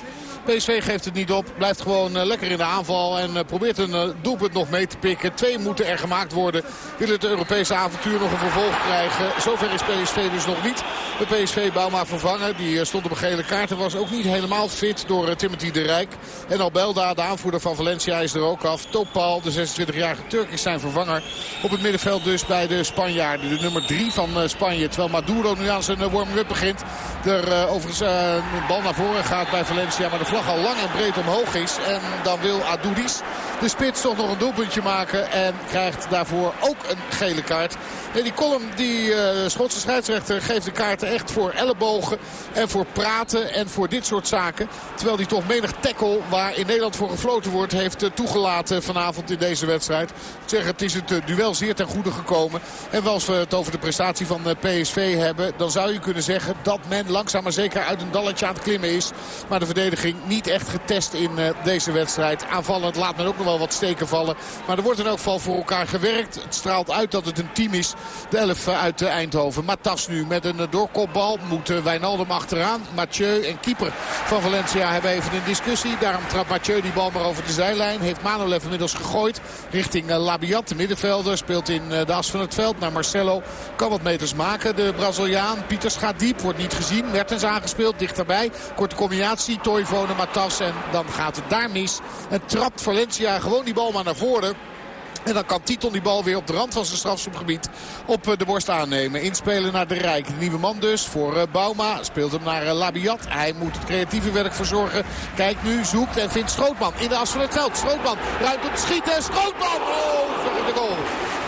PSV geeft het niet op. Blijft gewoon eh, lekker in de aanval. En eh, probeert een eh, doelpunt nog mee te pikken. Twee moeten er gemaakt worden. Wil het Europese avontuur nog een vervolg krijgen. Zover is PSV dus nog niet. De PSV Bouma vervangen. Die stond op een gele kaart. En was ook niet helemaal fit door Timothy de Rijk. En Albelda, de aanvoerder van Valencia, is er ook af. Topal, de 26-jarige Turk, is zijn vervanger. Op het middenveld dus bij de Spanjaarden. De nummer 3 van Spanje. Terwijl Maduro nu aan zijn warming-up begint. Er overigens een bal naar voren gaat bij Valencia. Maar de vlag al lang en breed omhoog is. En dan wil Adoudis de spits toch nog een doelpuntje maken. En krijgt daarvoor ook een gele kaart. En die column, die uh, Schotse scheidsrechter geeft de kaarten echt voor ellebogen. En voor praten en voor dit soort zaken. Terwijl hij toch menig tackle waar in Nederland voor gefloten wordt heeft uh, toegelaten vanavond in deze wedstrijd. Ik zeg, het is het uh, duel zeer ten goede gekomen. En als we het over de prestatie van PSV hebben. Dan zou je kunnen zeggen dat men langzaam maar zeker uit een dalletje aan het klimmen is. Maar de verdediging niet echt getest in deze wedstrijd. Aanvallend laat men ook nog wel wat steken vallen. Maar er wordt in elk geval voor elkaar gewerkt. Het straalt uit dat het een team is de elf uit Eindhoven. Matas nu met een doorkopbal. Moet Wijnaldum achteraan. Mathieu en keeper van Valencia hebben even een discussie. Daarom trapt Mathieu die bal maar over de zijlijn. Heeft Manolev inmiddels gegooid richting eh, Labiat. De middenvelder speelt in eh, de as van het veld naar Marcelo. Kan wat meters maken. De Braziliaan. Pieters gaat diep. Wordt niet gezien. Mertens aangespeeld. Dichterbij. Korte combinatie. Toivonen, Matas. En dan gaat het daar mis. En trapt Valencia gewoon die bal maar naar voren. En dan kan Titon die bal weer op de rand van zijn strafschopgebied op eh, de borst aannemen. Inspelen naar de Rijk. Nieuwe man dus voor eh, Bauma. Speelt hem naar eh, Labiat. Hij moet het creatieve werk verzorgen. Kijkt nu, zoekt en vindt Strootman in de as van het veld. Strootman ruimt op te schieten. Strootman over de goal.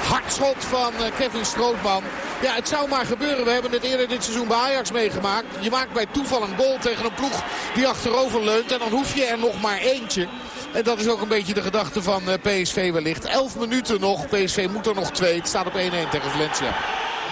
Hardschot van Kevin Strootman. Ja, het zou maar gebeuren. We hebben het eerder dit seizoen bij Ajax meegemaakt. Je maakt bij toeval een goal tegen een ploeg die achterover leunt. En dan hoef je er nog maar eentje. En dat is ook een beetje de gedachte van eh, PSV wellicht. 11 minuten nog. PSV moet er nog twee. Het staat op 1-1 tegen Valencia.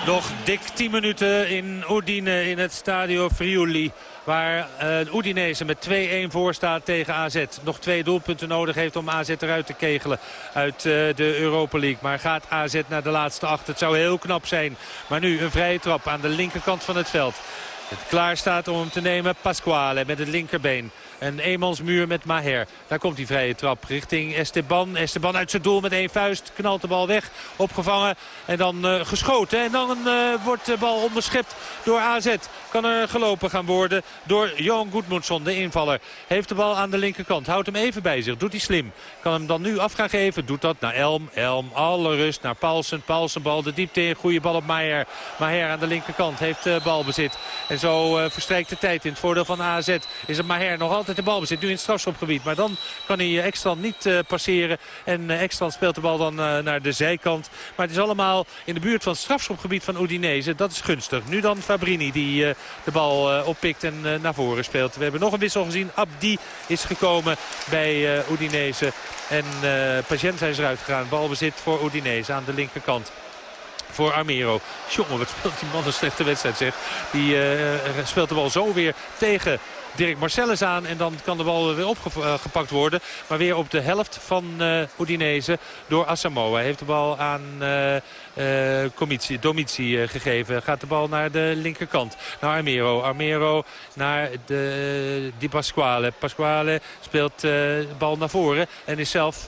Nog dik 10 minuten in Udine in het Stadio Friuli. Waar uh, Udinese met 2-1 voor staat tegen AZ. Nog twee doelpunten nodig heeft om AZ eruit te kegelen uit uh, de Europa League. Maar gaat AZ naar de laatste acht. Het zou heel knap zijn. Maar nu een vrije trap aan de linkerkant van het veld. Het klaar staat om hem te nemen. Pasquale met het linkerbeen. Een eenmansmuur met Maher. Daar komt die vrije trap richting Esteban. Esteban uit zijn doel met één vuist. Knalt de bal weg. Opgevangen. En dan uh, geschoten. En dan uh, wordt de bal onderschept door AZ. Kan er gelopen gaan worden door Johan Goedmundsson, de invaller. Heeft de bal aan de linkerkant. Houdt hem even bij zich. Doet hij slim. Kan hem dan nu af gaan geven. Doet dat naar Elm. Elm. Alle rust naar Paulsen. Paulsen bal de diepte in. Goede bal op Meijer. Maher aan de linkerkant heeft uh, balbezit. En zo verstrijkt de tijd in het voordeel van AZ. Is het Maher nog altijd de bal bezit. Nu in het strafschopgebied. Maar dan kan hij eh, extra niet uh, passeren. En uh, extra speelt de bal dan naar de zijkant. Maar het is allemaal in de buurt van het strafschopgebied van Udinese. Dat is gunstig. Nu dan Fabrini die de bal oppikt en naar voren speelt. We hebben nog een wissel gezien. Abdi is gekomen bij Udinese. En Pacienza is eruit gegaan. Balbezit voor Udinese aan de linkerkant voor Armero. Jongen, wat speelt die man een slechte wedstrijd zeg. Die speelt de bal zo weer tegen Dirk Marcellus aan. En dan kan de bal weer opgepakt worden. Maar weer op de helft van uh, Udinese door Asamoah. Heeft de bal aan uh, uh, Comici, Domici gegeven. Gaat de bal naar de linkerkant. Naar Armero. Armero naar de, Di Pasquale. Pasquale speelt de bal naar voren. En is zelf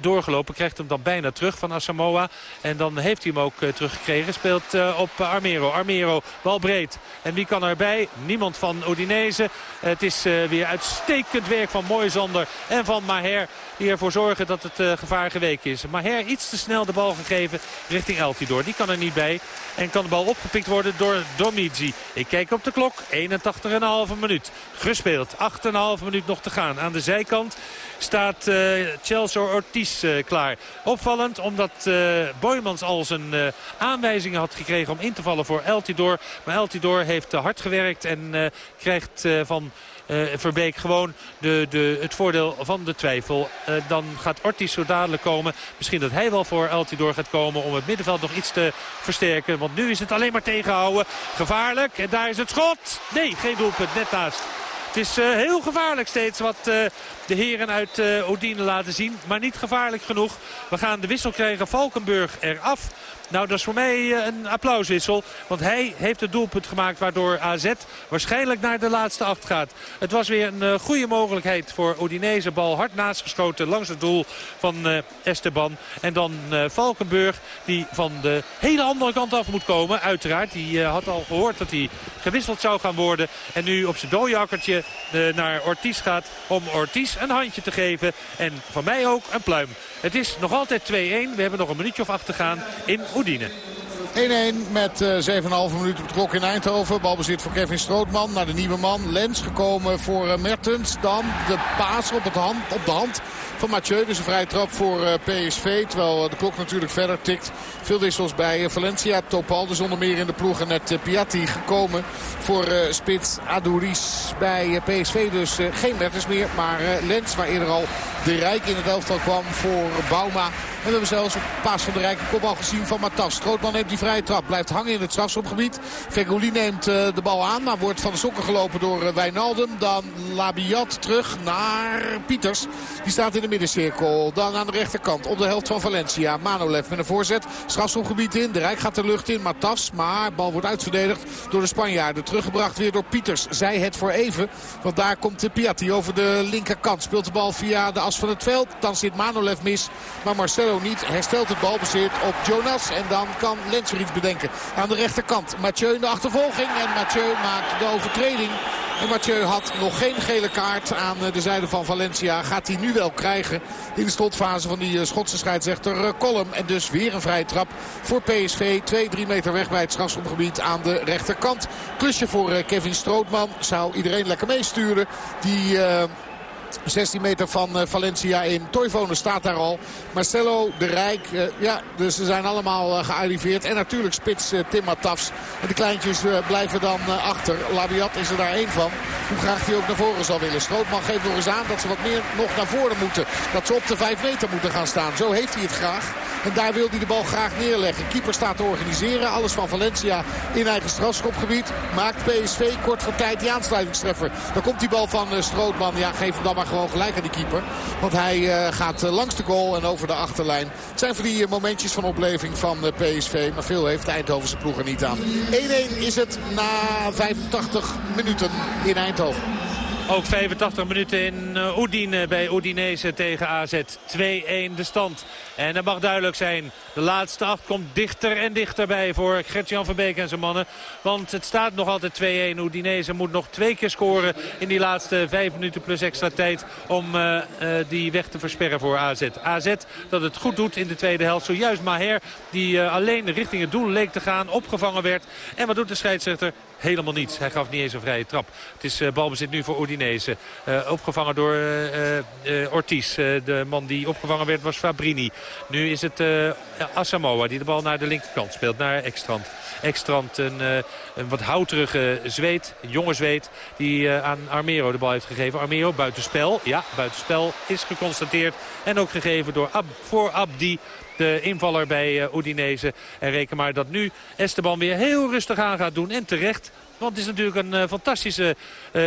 doorgelopen. Krijgt hem dan bijna terug van Asamoah. En dan heeft hij hem ook teruggekregen. Speelt op Armero. Armero, bal breed. En wie kan erbij? Niemand van Udinese. Het is weer uitstekend werk van Moisander en van Maher. Die ervoor zorgen dat het gevaar geweken is. Maher iets te snel de bal gegeven richting Eltidoor. Die kan er niet bij. En kan de bal opgepikt worden door Domidzi. Ik kijk op de klok. 81,5 minuut. Gespeeld. 8,5 minuut nog te gaan. Aan de zijkant staat uh, Chelsea Ortiz uh, klaar. Opvallend omdat uh, Boymans al zijn aanwijzingen had gekregen om in te vallen voor Eltidoor. Maar Eltidoor heeft hard gewerkt en krijgt van uh, Verbeek gewoon de, de, het voordeel van de twijfel. Uh, dan gaat Ortiz zo dadelijk komen. Misschien dat hij wel voor Altidor gaat komen om het middenveld nog iets te versterken. Want nu is het alleen maar tegenhouden. Gevaarlijk. En daar is het schot. Nee, geen doelpunt. Net naast. Het is uh, heel gevaarlijk steeds wat de heren uit Odine laten zien. Maar niet gevaarlijk genoeg. We gaan de wissel krijgen. Valkenburg eraf. Nou, dat is voor mij eh, een applauswissel. Want hij heeft het doelpunt gemaakt waardoor AZ waarschijnlijk naar de laatste acht gaat. Het was weer een uh, goede mogelijkheid voor Udinese. Bal hard naast geschoten langs het doel van uh, Esteban. En dan Valkenburg die van de hele andere kant af moet komen. Uiteraard, die had al gehoord dat hij gewisseld zou gaan worden. En nu op zijn dooiakkertje naar Ortiz gaat om Ortiz een handje te geven. En van mij ook een pluim. Het is nog altijd 2-1. We hebben nog een minuutje of acht te gaan in Oedine. 1-1 met uh, 7,5 minuten op de klok in Eindhoven. Balbezit voor Kevin Strootman naar de nieuwe man. Lens gekomen voor uh, Mertens. Dan de paas op, het hand, op de hand van Mathieu. Dus een vrije trap voor uh, PSV. Terwijl de klok natuurlijk verder tikt. Veel wissels bij Valencia. Topal dus onder meer in de ploeg. En net Piatti gekomen voor spits Adouris bij PSV. Dus geen Mertens meer. Maar Lens waar eerder al de Rijk in het elftal kwam voor Bauma. En we hebben zelfs op paas van de Rijk een kopbal gezien van Matas. Strootman neemt die vrije trap. Blijft hangen in het strafschopgebied. Fegoli neemt uh, de bal aan. Maar wordt van de sokken gelopen door uh, Wijnaldum. Dan Labiat terug naar Pieters. Die staat in de middencirkel. Dan aan de rechterkant op de helft van Valencia. Manolev met een voorzet. Strafschopgebied in. De Rijk gaat de lucht in. Matas. Maar bal wordt uitverdedigd door de Spanjaarden. Teruggebracht weer door Pieters. Zij het voor even. Want daar komt de Piatti over de linkerkant. Speelt de bal via de as van het veld. Dan zit Manolev mis. Maar Marcelo niet. Herstelt het balbezit op Jonas. En dan kan Lens bedenken. Aan de rechterkant. Mathieu in de achtervolging. En Mathieu maakt de overtreding. En Mathieu had nog geen gele kaart aan de zijde van Valencia. Gaat hij nu wel krijgen in de slotfase van die eh, Schotse scheidsrechter. Eh, en dus weer een vrije trap voor PSV. 2-3 meter weg bij het strafschopgebied aan de rechterkant. Klusje voor eh, Kevin Strootman. Zou iedereen lekker meesturen. Die... 16 meter van uh, Valencia in. Toivonen staat daar al. Marcelo, De Rijk. Uh, ja, dus ze zijn allemaal uh, gearriveerd. En natuurlijk spits Tim Matafs. En de kleintjes blijven dan achter. Labiat is er daar één van. Hoe graag hij ook naar voren zal willen. Strootman geeft nog eens aan dat ze wat meer nog naar voren moeten. Dat ze op de 5 meter moeten gaan staan. Zo heeft hij het graag. En daar wil hij de bal graag neerleggen. Keeper staat te organiseren. Alles van Valencia in eigen strafschopgebied. Maakt PSV kort voor tijd die aansluitingstreffer. Dan komt die bal van Strootman. Ja, geef hem dan maar gewoon gelijk aan die keeper. Want hij uh, gaat uh, langs de goal en over de achterlijn. Het zijn van die uh, momentjes van opleving van PSV. Maar veel heeft Eindhovense ploeg er niet aan. 1-1 is het na 85 minuten in Eindhoven. Ook 85 minuten in uh, Oedine bij Oedinese tegen AZ. 2-1 de stand. En dat mag duidelijk zijn. De laatste acht komt dichter en dichterbij voor Gert-Jan Verbeek en zijn mannen. Want het staat nog altijd 2-1. Oedinese moet nog twee keer scoren in die laatste vijf minuten plus extra tijd. Om uh, uh, die weg te versperren voor AZ. AZ dat het goed doet in de tweede helft. Zojuist Maher die alleen richting het doel leek te gaan. Opgevangen werd. En wat doet de scheidsrechter? Helemaal niets. Hij gaf niet eens een vrije trap. Het is balbezit nu voor Udinese. opgevangen door Ortiz. de man die opgevangen werd was Fabrini. Nu is het Asamoah die de bal naar de linkerkant speelt, naar Ekstrand. Ekstrand, een, een wat houterige zweet, een jonge zweet, die aan Armero de bal heeft gegeven. Armero buitenspel, ja, buitenspel is geconstateerd. En ook gegeven door Ab, voor Abdi, de invaller bij uh, Udinese. En reken maar dat nu Esteban weer heel rustig aan gaat doen. En terecht, want het is natuurlijk een uh, fantastische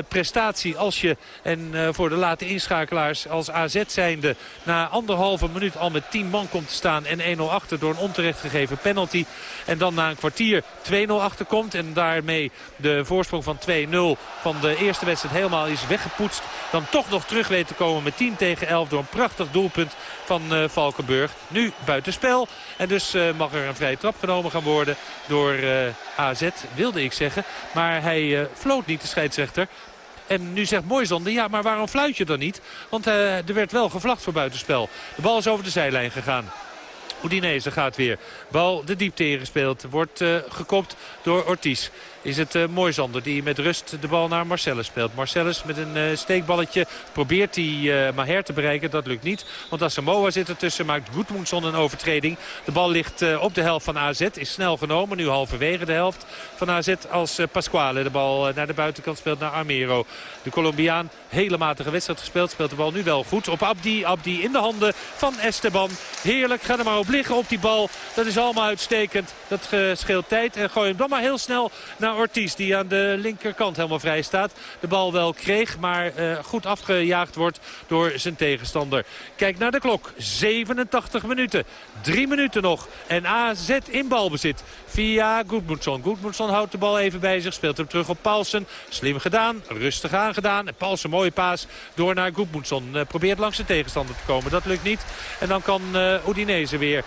prestatie als je, en uh, voor de late inschakelaars als AZ zijnde... na anderhalve minuut al met 10 man komt te staan en 1-0 achter door een onterecht gegeven penalty. En dan na een kwartier 2-0 achter komt en daarmee de voorsprong van 2-0 van de eerste wedstrijd helemaal is weggepoetst. Dan toch nog terug weet te komen met 10 tegen 11 door een prachtig doelpunt van Valkenburg. Nu buitenspel en dus mag er een vrije trap genomen gaan worden door AZ, wilde ik zeggen. Maar hij floot niet, de scheidsrechter. En nu zegt Moisander, ja, maar waarom fluit je dan niet? Want er werd wel gevlacht voor buitenspel. De bal is over de zijlijn gegaan. Udinese gaat weer. Bal de diepte ingespeeld. Wordt uh, gekopt door Ortiz is het uh, Moisander die met rust de bal naar Marcellus speelt. Marcellus met een uh, steekballetje probeert hij uh, Maher te bereiken. Dat lukt niet, want Asamoah zit ertussen. Maakt Goedmoedson een overtreding. De bal ligt op de helft van AZ. Is snel genomen, nu halverwege de helft van AZ. Als Pasquale de bal naar de buitenkant speelt naar Armero. De Colombiaan, hele matige wedstrijd gespeeld. Speelt de bal nu wel goed op Abdi. Abdi in de handen van Esteban. Heerlijk, ga er maar op liggen op die bal. Dat is allemaal uitstekend. Dat scheelt tijd. En gooi hem dan maar heel snel naar Ortiz. Die aan de linkerkant helemaal vrij staat. De bal wel kreeg, maar uh, goed afgejaagd wordt door zijn tegenstander. Kijk naar de klok. 87 minuten. Drie minuten nog. En AZ in balbezit via Goedmoedson. Goedmoedson houdt de bal even bij zich. Speelt hem terug op Paulsen. Slim gedaan. Rustig aangedaan. En Paulsen mooie paas door naar Goedmoedson. Uh, probeert langs de tegenstander te komen. Dat lukt niet. En dan kan uh, Udinese weer.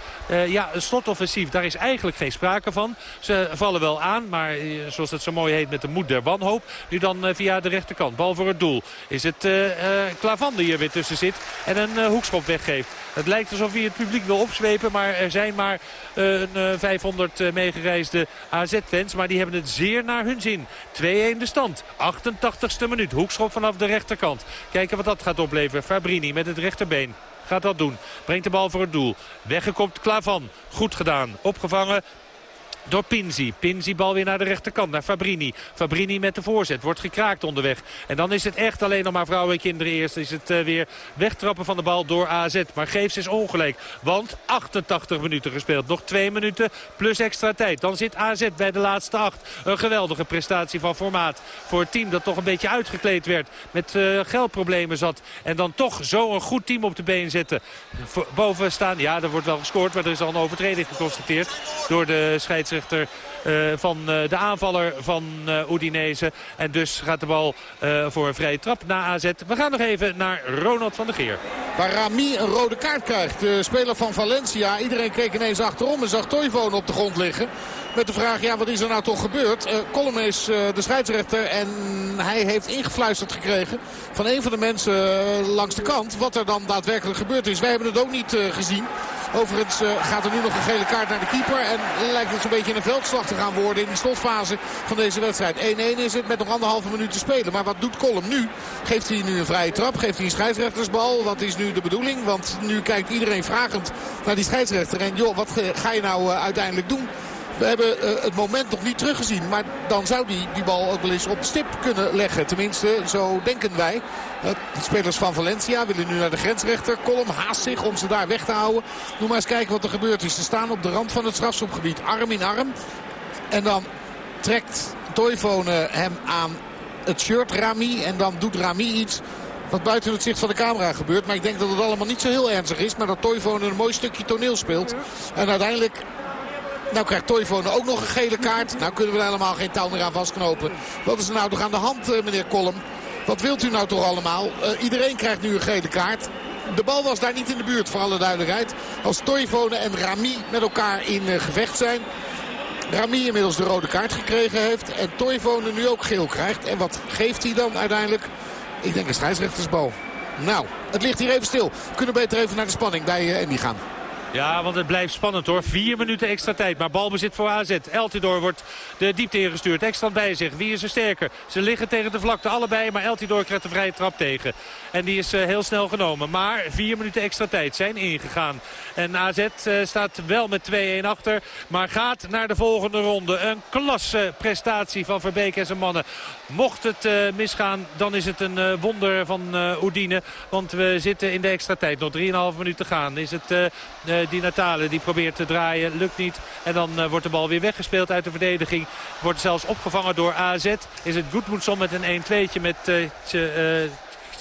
Ja, een slotoffensief. Daar is eigenlijk geen sprake van. Ze vallen wel aan. Maar zoals het zo mooi heet met de moed der wanhoop. Nu dan via de rechterkant. Bal voor het doel. Is het Klavan die hier weer tussen zit. En een hoekschop weggeeft. Het lijkt alsof hij het publiek wil opzwepen. Maar er zijn maar een 500 meegereisde AZ-fans. Maar die hebben het zeer naar hun zin. 2-1 de stand. 88ste minuut. Hoekschop vanaf de rechterkant. Kijken wat dat gaat opleveren. Fabrini met het rechterbeen gaat dat doen. Brengt de bal voor het doel. Weggekopt Klavan. Goed gedaan. Opgevangen door Pinzi. Pinzi bal weer naar de rechterkant, naar Fabrini. Fabrini met de voorzet, wordt gekraakt onderweg. En dan is het echt alleen nog maar vrouwen en kinderen eerst. Is het uh, weer wegtrappen van de bal door AZ. Maar Geefs is ongelijk, want 88 minuten gespeeld. Nog twee minuten plus extra tijd. Dan zit AZ bij de laatste acht. Een geweldige prestatie van formaat voor het team dat toch een beetje uitgekleed werd. Met uh, geldproblemen zat. En dan toch zo een goed team op de been zetten. Boven staan, ja, er wordt wel gescoord, maar er is al een overtreding geconstateerd door de scheidsrechter scheidsrechter van uh, de aanvaller van uh, Udinese. En dus gaat de bal voor een vrije trap na AZ. We gaan nog even naar Ronald van der Geer. Waar Rami een rode kaart krijgt. De speler van Valencia. Iedereen keek ineens achterom en zag Toivonen op de grond liggen. Met de vraag, ja, wat is er nou toch gebeurd? Uh, is de scheidsrechter en hij heeft ingefluisterd gekregen van een van de mensen langs de kant. Wat er dan daadwerkelijk gebeurd is. Wij hebben het ook niet gezien. Overigens gaat er nu nog een gele kaart naar de keeper. En lijkt het zo'n beetje een veldslag gaan worden in de slotfase van deze wedstrijd. 1-1 is het met nog anderhalve minuut te spelen. Maar wat doet Colum nu? Geeft hij nu een vrije trap? Geeft hij een scheidsrechtersbal? Wat is nu de bedoeling? Want nu kijkt iedereen vragend naar die scheidsrechter. En joh, wat ga je nou uiteindelijk doen? We hebben uh, het moment nog niet teruggezien. Maar dan zou die die bal ook wel eens op stip kunnen leggen. Tenminste, zo denken wij. Uh, de spelers van Valencia willen nu naar de grensrechter. Kolom haast zich om ze daar weg te houden. Doe maar eens kijken wat er gebeurd is. Ze staan op de rand van het strafschopgebied. Arm in arm. En dan trekt Toivonen hem aan het shirt Rami. En dan doet Rami iets wat buiten het zicht van de camera gebeurt. Maar ik denk dat het allemaal niet zo heel ernstig is. Maar dat Toivonen een mooi stukje toneel speelt. En uiteindelijk nou krijgt Toivonen ook nog een gele kaart. Nou kunnen we er helemaal geen touw meer aan vastknopen. Wat is er nou toch aan de hand, eh, meneer Kolm? Wat wilt u nou toch allemaal? Uh, iedereen krijgt nu een gele kaart. De bal was daar niet in de buurt, voor alle duidelijkheid. Als Toivonen en Rami met elkaar in uh, gevecht zijn. Rami inmiddels de rode kaart gekregen heeft. En Toivonen nu ook geel krijgt. En wat geeft hij dan uiteindelijk? Ik denk een scheidsrechtersbal. Nou, het ligt hier even stil. We kunnen beter even naar de spanning bij Andy gaan. Ja, want het blijft spannend hoor. Vier minuten extra tijd. Maar balbezit voor AZ. Eltidoor wordt de diepte ingestuurd. Extra bij zich. Wie is er sterker? Ze liggen tegen de vlakte allebei. Maar Eltidoor krijgt de vrije trap tegen. En die is uh, heel snel genomen. Maar vier minuten extra tijd zijn ingegaan. En AZ uh, staat wel met 2-1 achter. Maar gaat naar de volgende ronde. Een klasse prestatie van Verbeek en zijn mannen. Mocht het uh, misgaan, dan is het een wonder van Oedine. Want we zitten in de extra tijd. Nog 3,5 minuten te gaan. Is het uh, die Natale die probeert te draaien. Lukt niet. En dan uh, wordt de bal weer weggespeeld uit de verdediging. Wordt zelfs opgevangen door AZ. Is het Goedmoedson met een 1-2'tje met uh,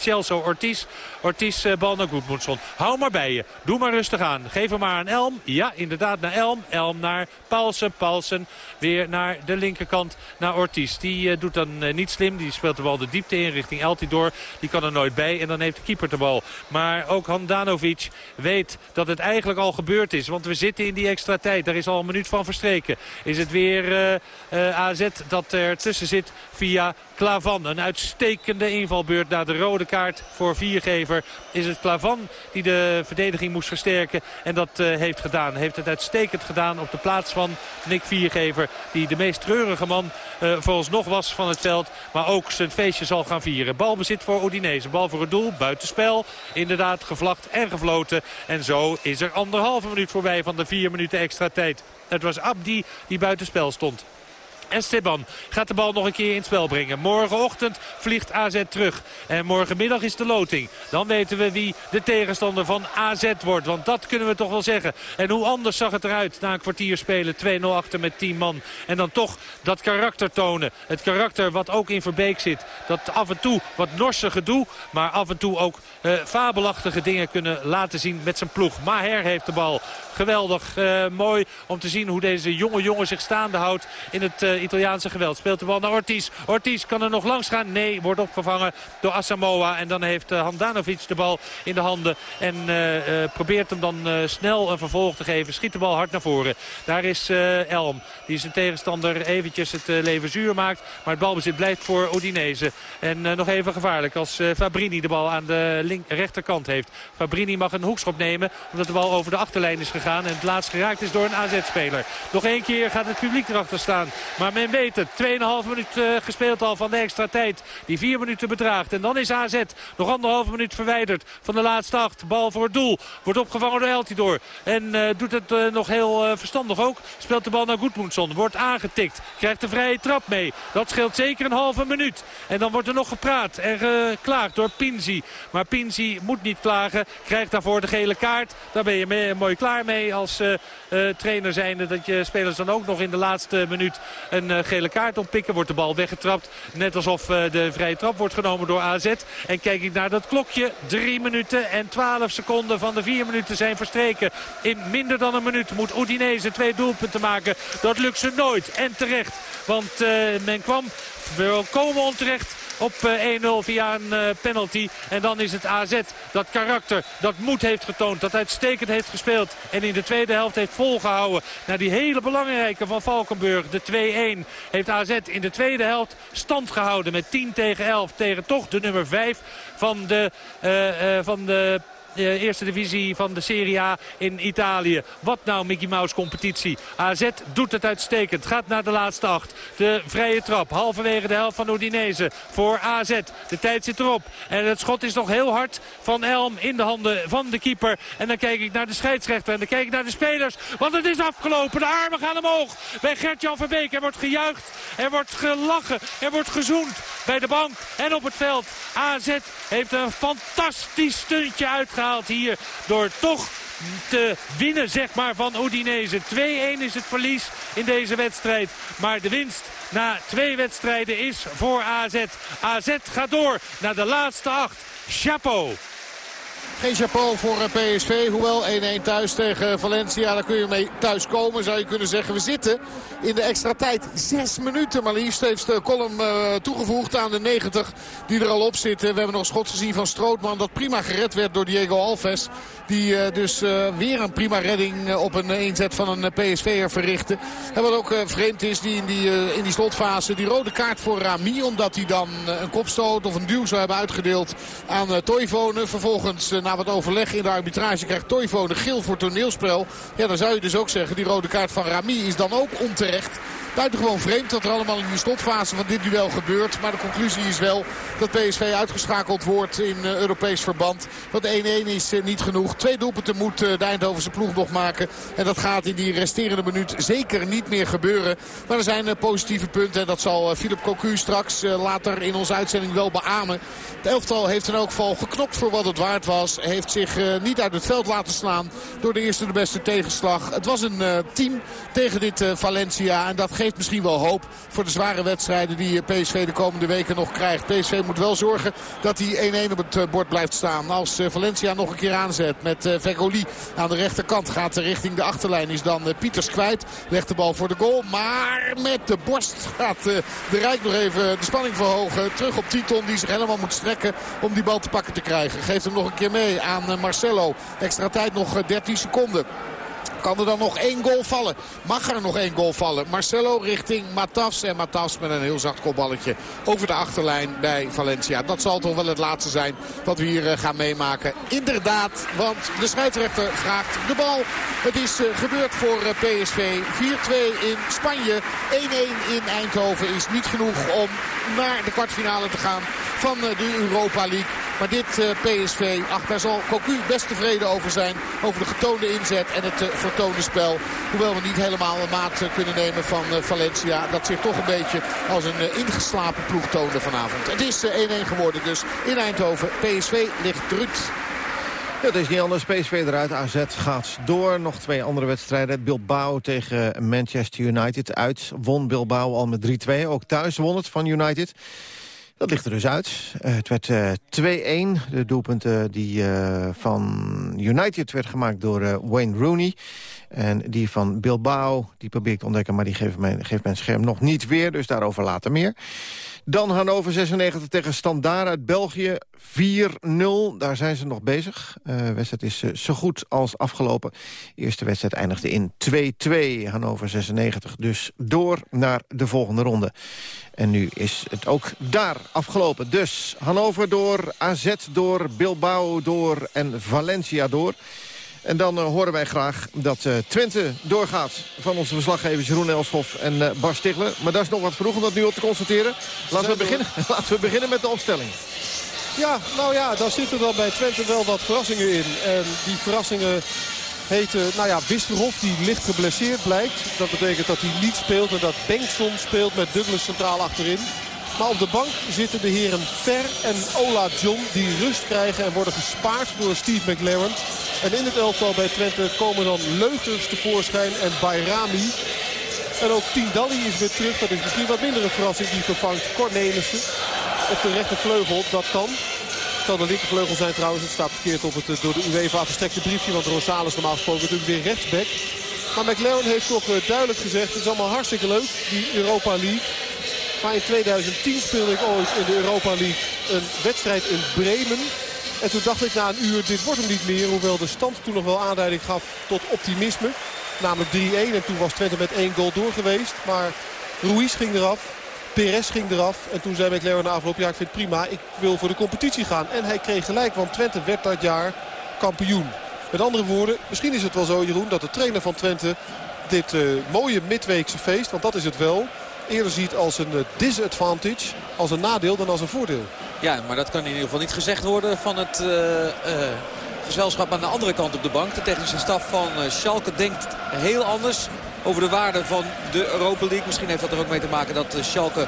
Celso Ortiz. Ortiz bal naar Goedmoedson. Hou maar bij je. Doe maar rustig aan. Geef hem maar aan Elm. Ja, inderdaad naar Elm. Elm naar Paulsen. Paulsen weer naar de linkerkant naar Ortiz. Die doet dan niet slim. Die speelt de bal de diepte in richting Eltidoor. Die kan er nooit bij. En dan heeft de keeper de bal. Maar ook Handanovic weet dat het eigenlijk al gebeurd is. Want we zitten in die extra tijd. Daar is al een minuut van verstreken. Is het weer AZ dat er tussen zit via Klavan. Een uitstekende invalbeurt na de rode kaart voor viergever. Is het Klavan die de verdediging moest versterken. En dat uh, heeft gedaan. Heeft het uitstekend gedaan op de plaats van Nick Viergever. Die de meest treurige man uh, vooralsnog was van het veld. Maar ook zijn feestje zal gaan vieren. Balbezit voor Udinese. Bal voor het doel. Buitenspel. Inderdaad gevlacht en gefloten. En zo is er anderhalve minuut voorbij van de vier minuten extra tijd. Het was Abdi die buitenspel stond. Esteban gaat de bal nog een keer in het spel brengen. Morgenochtend vliegt AZ terug. En morgenmiddag is de loting. Dan weten we wie de tegenstander van AZ wordt. Want dat kunnen we toch wel zeggen. En hoe anders zag het eruit na een kwartier spelen. 2-0 achter met 10 man. En dan toch dat karakter tonen. Het karakter wat ook in Verbeek zit. Dat af en toe wat norse gedoe. Maar af en toe ook uh, fabelachtige dingen kunnen laten zien met zijn ploeg. Maher heeft de bal. Geweldig. Uh, mooi om te zien hoe deze jonge jongen zich staande houdt in het uh, Italiaanse geweld. Speelt de bal naar Ortiz. Ortiz kan er nog langs gaan. Nee, wordt opgevangen door Asamoah. En dan heeft uh, Handanovic de bal in de handen. En probeert hem dan snel een vervolg te geven. Schiet de bal hard naar voren. Daar is Elm. Die zijn tegenstander eventjes het leven zuur maakt. Maar het balbezit blijft voor Udinese. En nog even gevaarlijk als Fabrini de bal aan de link rechterkant heeft. Fabrini mag een hoekschop nemen. Omdat de bal over de achterlijn is gegaan. En het laatst geraakt is door een AZ-speler. Nog één keer gaat het publiek erachter staan. Maar men weet het. 2,5 minuut uh, gespeeld al van de extra tijd. Die 4 minuten bedraagt. En dan is AZ nog anderhalve minuut verwijderd van de laatste acht. Bal voor het doel. Wordt opgevangen door Eltidoor. En uh, doet het uh, nog heel verstandig ook. Speelt de bal naar Goedmoedson. Wordt aangetikt. Krijgt de vrije trap mee. Dat scheelt zeker een halve minuut. En dan wordt er nog gepraat en geklaagd door Pinzi. Maar Pinzi moet niet klagen. Krijgt daarvoor de gele kaart. Daar ben je mee, mooi klaar mee als trainer zijnde. Dat je spelers dan ook nog in de laatste minuut een uh, gele kaart oppikken. Wordt de bal weggetrapt. Net alsof uh, de vrije trap wordt genomen door AZ. En kijk ik naar dat klokje. 3 minuten en 12 seconden van de 4 minuten zijn verstreken. In minder dan een minuut moet Udinese twee doelpunten maken. Dat lukt ze nooit. En terecht. Want uh, men kwam volkomen onterecht op 1-0 via een penalty. En dan is het AZ dat karakter, dat moed heeft getoond. Dat uitstekend heeft gespeeld. En in de tweede helft heeft volgehouden. Naar die hele belangrijke van Valkenburg. De 2-1 heeft AZ in de tweede helft stand gehouden. Met 10 tegen 11 tegen toch de nummer 5 van de, uh, van de eerste divisie van de Serie A in Italië. Wat nou Mickey Mouse competitie. AZ doet het uitstekend. Gaat naar de laatste acht. De vrije trap. Halverwege de helft van Udinese voor AZ. De tijd zit erop. En het schot is nog heel hard van Elm in de handen van de keeper. En dan kijk ik naar de scheidsrechter. En dan kijk ik naar de spelers. Want het is afgelopen. De armen gaan omhoog. Bij Gert-Jan Verbeek. Er wordt gejuicht. Er wordt gelachen. Er wordt gezoend. Bij de bank en op het veld. AZ heeft een fantastisch stuntje uitgehaald hier door toch te winnen zeg maar, van Udinese. 2-1 is het verlies in deze wedstrijd. Maar de winst na twee wedstrijden is voor AZ. AZ gaat door naar de laatste acht. Chapeau. Geen chapeau voor eh, PSV. Hoewel 1-1 thuis tegen Valencia. Daar kun je mee thuis komen zou je kunnen zeggen. We zitten in de extra tijd. Zes minuten maar liefst heeft de column uh, toegevoegd aan de 90 die er al op zitten. We hebben nog schot gezien van Strootman. Dat prima gered werd door Diego Alves. Die dus weer een prima redding op een inzet van een PSV'er verrichtte. En wat ook vreemd is, die in, die, in die slotfase, die rode kaart voor Rami. Omdat hij dan een kopstoot of een duw zou hebben uitgedeeld aan Toivonen. Vervolgens na wat overleg in de arbitrage krijgt Toivonen geel voor toneelspel. Ja, dan zou je dus ook zeggen, die rode kaart van Rami is dan ook onterecht. Buitengewoon vreemd dat er allemaal in die slotfase van dit duel gebeurt. Maar de conclusie is wel dat PSV uitgeschakeld wordt in uh, Europees verband. Want 1-1 is uh, niet genoeg. Twee doelpunten moet uh, de Eindhovense ploeg nog maken. En dat gaat in die resterende minuut zeker niet meer gebeuren. Maar er zijn positieve punten. En dat zal Philip Cocu straks later in onze uitzending wel beamen. Het elftal heeft in elk geval geknopt voor wat het waard was. Heeft zich niet uit het veld laten slaan door de eerste de beste tegenslag. Het was een team tegen dit Valencia. En dat geeft misschien wel hoop voor de zware wedstrijden die PSV de komende weken nog krijgt. PSV moet wel zorgen dat hij 1-1 op het bord blijft staan. Als Valencia nog een keer aanzet met Vegoli aan de rechterkant gaat richting de achterlijn. Is dan Pieters kwijt. Legt de bal voor de goal. Maar met de borst gaat de Rijk nog even de spanning verhogen. Terug op Titon die zich helemaal moet strekken om die bal te pakken te krijgen. Geeft hem nog een keer mee aan Marcelo. Extra tijd nog 13 seconden. Kan er dan nog één goal vallen? Mag er nog één goal vallen? Marcelo richting Matas. En Matas met een heel zacht kopballetje over de achterlijn bij Valencia. Dat zal toch wel het laatste zijn wat we hier eh, gaan meemaken. Inderdaad, want de scheidsrechter vraagt de bal. Het is eh, gebeurd voor eh, PSV. 4-2 in Spanje. 1-1 in Eindhoven is niet genoeg om naar de kwartfinale te gaan van de Europa League. Maar dit PSV, ach daar zal Cocu best tevreden over zijn. Over de getoonde inzet en het vertoonde spel. Hoewel we niet helemaal een maat kunnen nemen van Valencia. Dat zich toch een beetje als een ingeslapen ploeg toonde vanavond. Het is 1-1 geworden dus in Eindhoven. PSV ligt eruit. Ja, het is niet anders. PSV eruit. AZ gaat door. Nog twee andere wedstrijden. Bilbao tegen Manchester United. Uit won Bilbao al met 3-2. Ook thuis won het van United. Dat ligt er dus uit. Uh, het werd uh, eh, 2-1. De doelpunten die uh, van United werd gemaakt door Wayne Rooney. En die van Bilbao, die probeer ik te ontdekken... maar die geeft mijn, geeft mijn scherm nog niet weer, dus daarover later meer. Dan Hannover 96 tegen Standaard uit België. 4-0, daar zijn ze nog bezig. De uh, wedstrijd is uh, zo goed als afgelopen. De eerste wedstrijd eindigde in 2-2. Hannover 96 dus door naar de volgende ronde. En nu is het ook daar afgelopen. Dus Hannover door, AZ door, Bilbao door en Valencia door. En dan uh, horen wij graag dat uh, Twente doorgaat van onze verslaggevers Jeroen Elshoff en uh, Bas Stigler. Maar dat is nog wat vroeg om dat nu op te constateren. Laten we, beginnen, laten we beginnen met de opstelling. Ja, nou ja, daar zitten dan bij Twente wel wat verrassingen in. En die verrassingen heten, nou ja, Wisterhof die licht geblesseerd blijkt. Dat betekent dat hij niet speelt en dat Bengtson speelt met Douglas centraal achterin. Maar op de bank zitten de heren Fer en Ola John die rust krijgen en worden gespaard door Steve McLaren. En in het elftal bij Twente komen dan Leuters tevoorschijn en Bayrami. En ook Tindalli is weer terug. Dat is misschien wat minder een verrassing. Die vervangt Cornelissen op de rechtervleugel. Dat kan. Het zal de linkervleugel zijn trouwens. Het staat verkeerd op het eh, door de UEFA verstrekte briefje. Want Rosales normaal gesproken natuurlijk weer rechtsback. Maar McLaren heeft toch eh, duidelijk gezegd. Het is allemaal hartstikke leuk, die Europa League. Maar in 2010 speelde ik ooit in de Europa League een wedstrijd in Bremen. En toen dacht ik na een uur, dit wordt hem niet meer. Hoewel de stand toen nog wel aanleiding gaf tot optimisme. Namelijk 3-1 en toen was Twente met één goal door geweest. Maar Ruiz ging eraf. Perez ging eraf. En toen zei McLaren na afloop, ja ik vind het prima. Ik wil voor de competitie gaan. En hij kreeg gelijk, want Twente werd dat jaar kampioen. Met andere woorden, misschien is het wel zo Jeroen dat de trainer van Twente dit uh, mooie midweekse feest, want dat is het wel eerder ziet als een eh, disadvantage, als een nadeel dan als een voordeel. Ja, maar dat kan in ieder geval niet gezegd worden van het uh, uh, gezelschap aan de andere kant op de bank. De technische staf van Schalke denkt heel anders over de waarde van de Europa League. Misschien heeft dat er ook mee te maken dat Schalke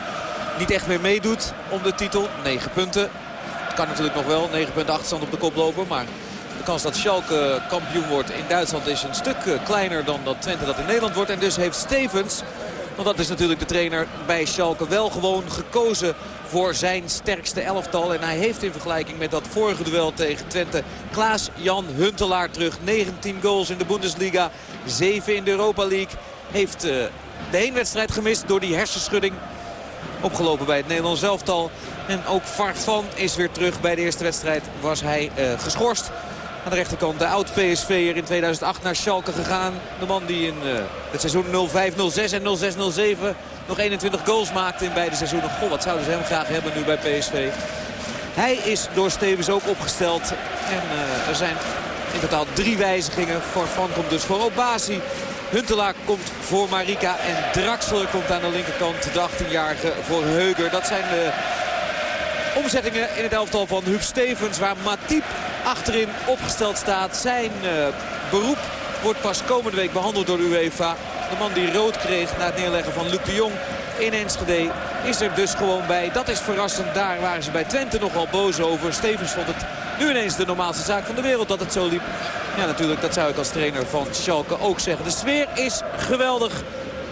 niet echt meer meedoet om de titel. 9 punten. Het kan natuurlijk nog wel. 9 punten achterstand op de koploper. Maar de kans dat Schalke kampioen wordt in Duitsland is een stuk kleiner dan dat Twente dat in Nederland wordt. En dus heeft Stevens want dat is natuurlijk de trainer bij Schalke wel gewoon gekozen voor zijn sterkste elftal. En hij heeft in vergelijking met dat vorige duel tegen Twente Klaas-Jan Huntelaar terug. 19 goals in de Bundesliga, 7 in de Europa League. Heeft uh, de heenwedstrijd gemist door die hersenschudding. Opgelopen bij het Nederlands elftal. En ook Farfan is weer terug bij de eerste wedstrijd. Was hij uh, geschorst. Aan de rechterkant de oud-PSV'er in 2008 naar Schalke gegaan. De man die in uh, het seizoen 05-06 en 06-07 nog 21 goals maakte in beide seizoenen. Goh, wat zouden ze hem graag hebben nu bij PSV. Hij is door Stevens ook opgesteld. En uh, er zijn in totaal drie wijzigingen. Van komt dus voor Obasi. Huntelaar komt voor Marika. En Draxler komt aan de linkerkant. De 18-jarige voor Heuger. Dat zijn de omzettingen in het elftal van Huub Stevens. Waar Matip achterin opgesteld staat. Zijn uh, beroep wordt pas komende week behandeld door de UEFA. De man die rood kreeg na het neerleggen van Luc de Jong in Enschede is er dus gewoon bij. Dat is verrassend. Daar waren ze bij Twente nogal boos over. Stevens vond het nu ineens de normaalste zaak van de wereld dat het zo liep. Ja, natuurlijk, dat zou ik als trainer van Schalke ook zeggen. De sfeer is geweldig.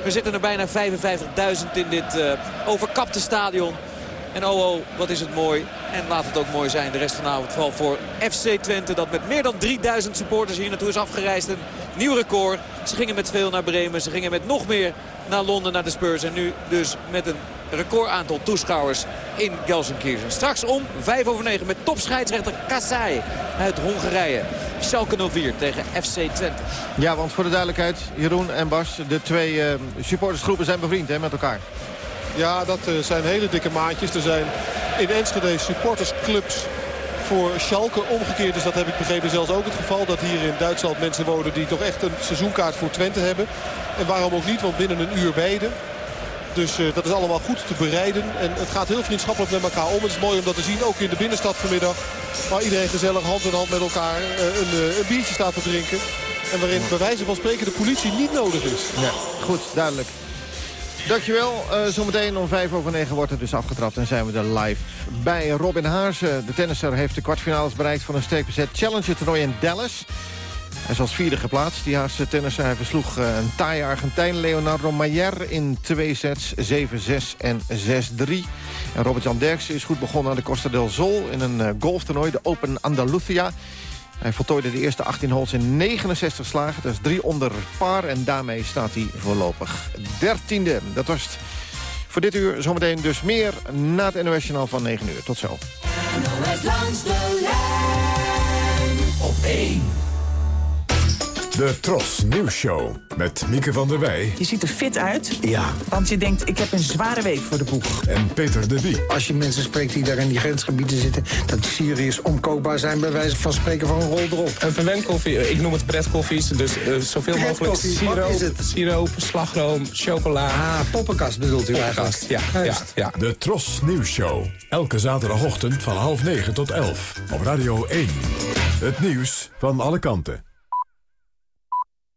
We zitten er bijna 55.000 in dit uh, overkapte stadion. En oh, oh, wat is het mooi. En laat het ook mooi zijn de rest van de avond. Vooral voor FC Twente dat met meer dan 3000 supporters hier naartoe is afgereisd. Een nieuw record. Ze gingen met veel naar Bremen. Ze gingen met nog meer naar Londen, naar de Spurs. En nu dus met een record aantal toeschouwers in Gelsenkirchen. Straks om 5 over 9 met topscheidsrechter Kasai uit Hongarije. Schalke 04 tegen FC Twente. Ja, want voor de duidelijkheid, Jeroen en Bas, de twee uh, supportersgroepen zijn bevriend hè, met elkaar. Ja, dat uh, zijn hele dikke maatjes. Er zijn in Enschede supportersclubs voor Schalke. Omgekeerd is dat heb ik begrepen zelfs ook het geval. Dat hier in Duitsland mensen wonen die toch echt een seizoenkaart voor Twente hebben. En waarom ook niet, want binnen een uur beide. Dus uh, dat is allemaal goed te bereiden. En het gaat heel vriendschappelijk met elkaar om. Het is mooi om dat te zien, ook in de binnenstad vanmiddag. Waar iedereen gezellig hand in hand met elkaar uh, een, een, biertje staat te drinken. En waarin bij wijze van spreken de politie niet nodig is. Ja, goed, duidelijk. Dankjewel. Uh, zometeen om vijf over negen wordt het dus afgetrapt en zijn we er live bij. Robin Haarsen, de tennisser, heeft de kwartfinales bereikt... van een steekbezet Challenger toernooi in Dallas. Hij is als vierde geplaatst. Die Haarse tennisser hij versloeg uh, een taaie Argentijn Leonardo Mayer in twee sets, 7-6 en 6-3. En Robert-Jan Derksen is goed begonnen aan de Costa del Sol... in een uh, golftoernooi, de Open Andalusia... Hij voltooide de eerste 18 holes in 69 slagen. Dat is drie onder par en daarmee staat hij voorlopig dertiende. Dat was het voor dit uur. Zometeen dus meer na het NOS van 9 uur. Tot zo. NOS langs de lijn op 1. De Tros Nieuws Show met Mieke van der Wij. Je ziet er fit uit. Ja. Want je denkt, ik heb een zware week voor de boeg. En Peter de Wie. Als je mensen spreekt die daar in die grensgebieden zitten... dat Syriërs omkoopbaar zijn bij wijze van spreken van een rol erop. Een verwendkoffie, ik noem het pretkoffies. Dus uh, zoveel mogelijk siroop, siroop, slagroom, chocola. Ah, poppenkast bedoelt u eigenlijk. Ja, ja, ja. De Tros Nieuws Show. Elke zaterdagochtend van half negen tot elf. Op Radio 1. Het nieuws van alle kanten.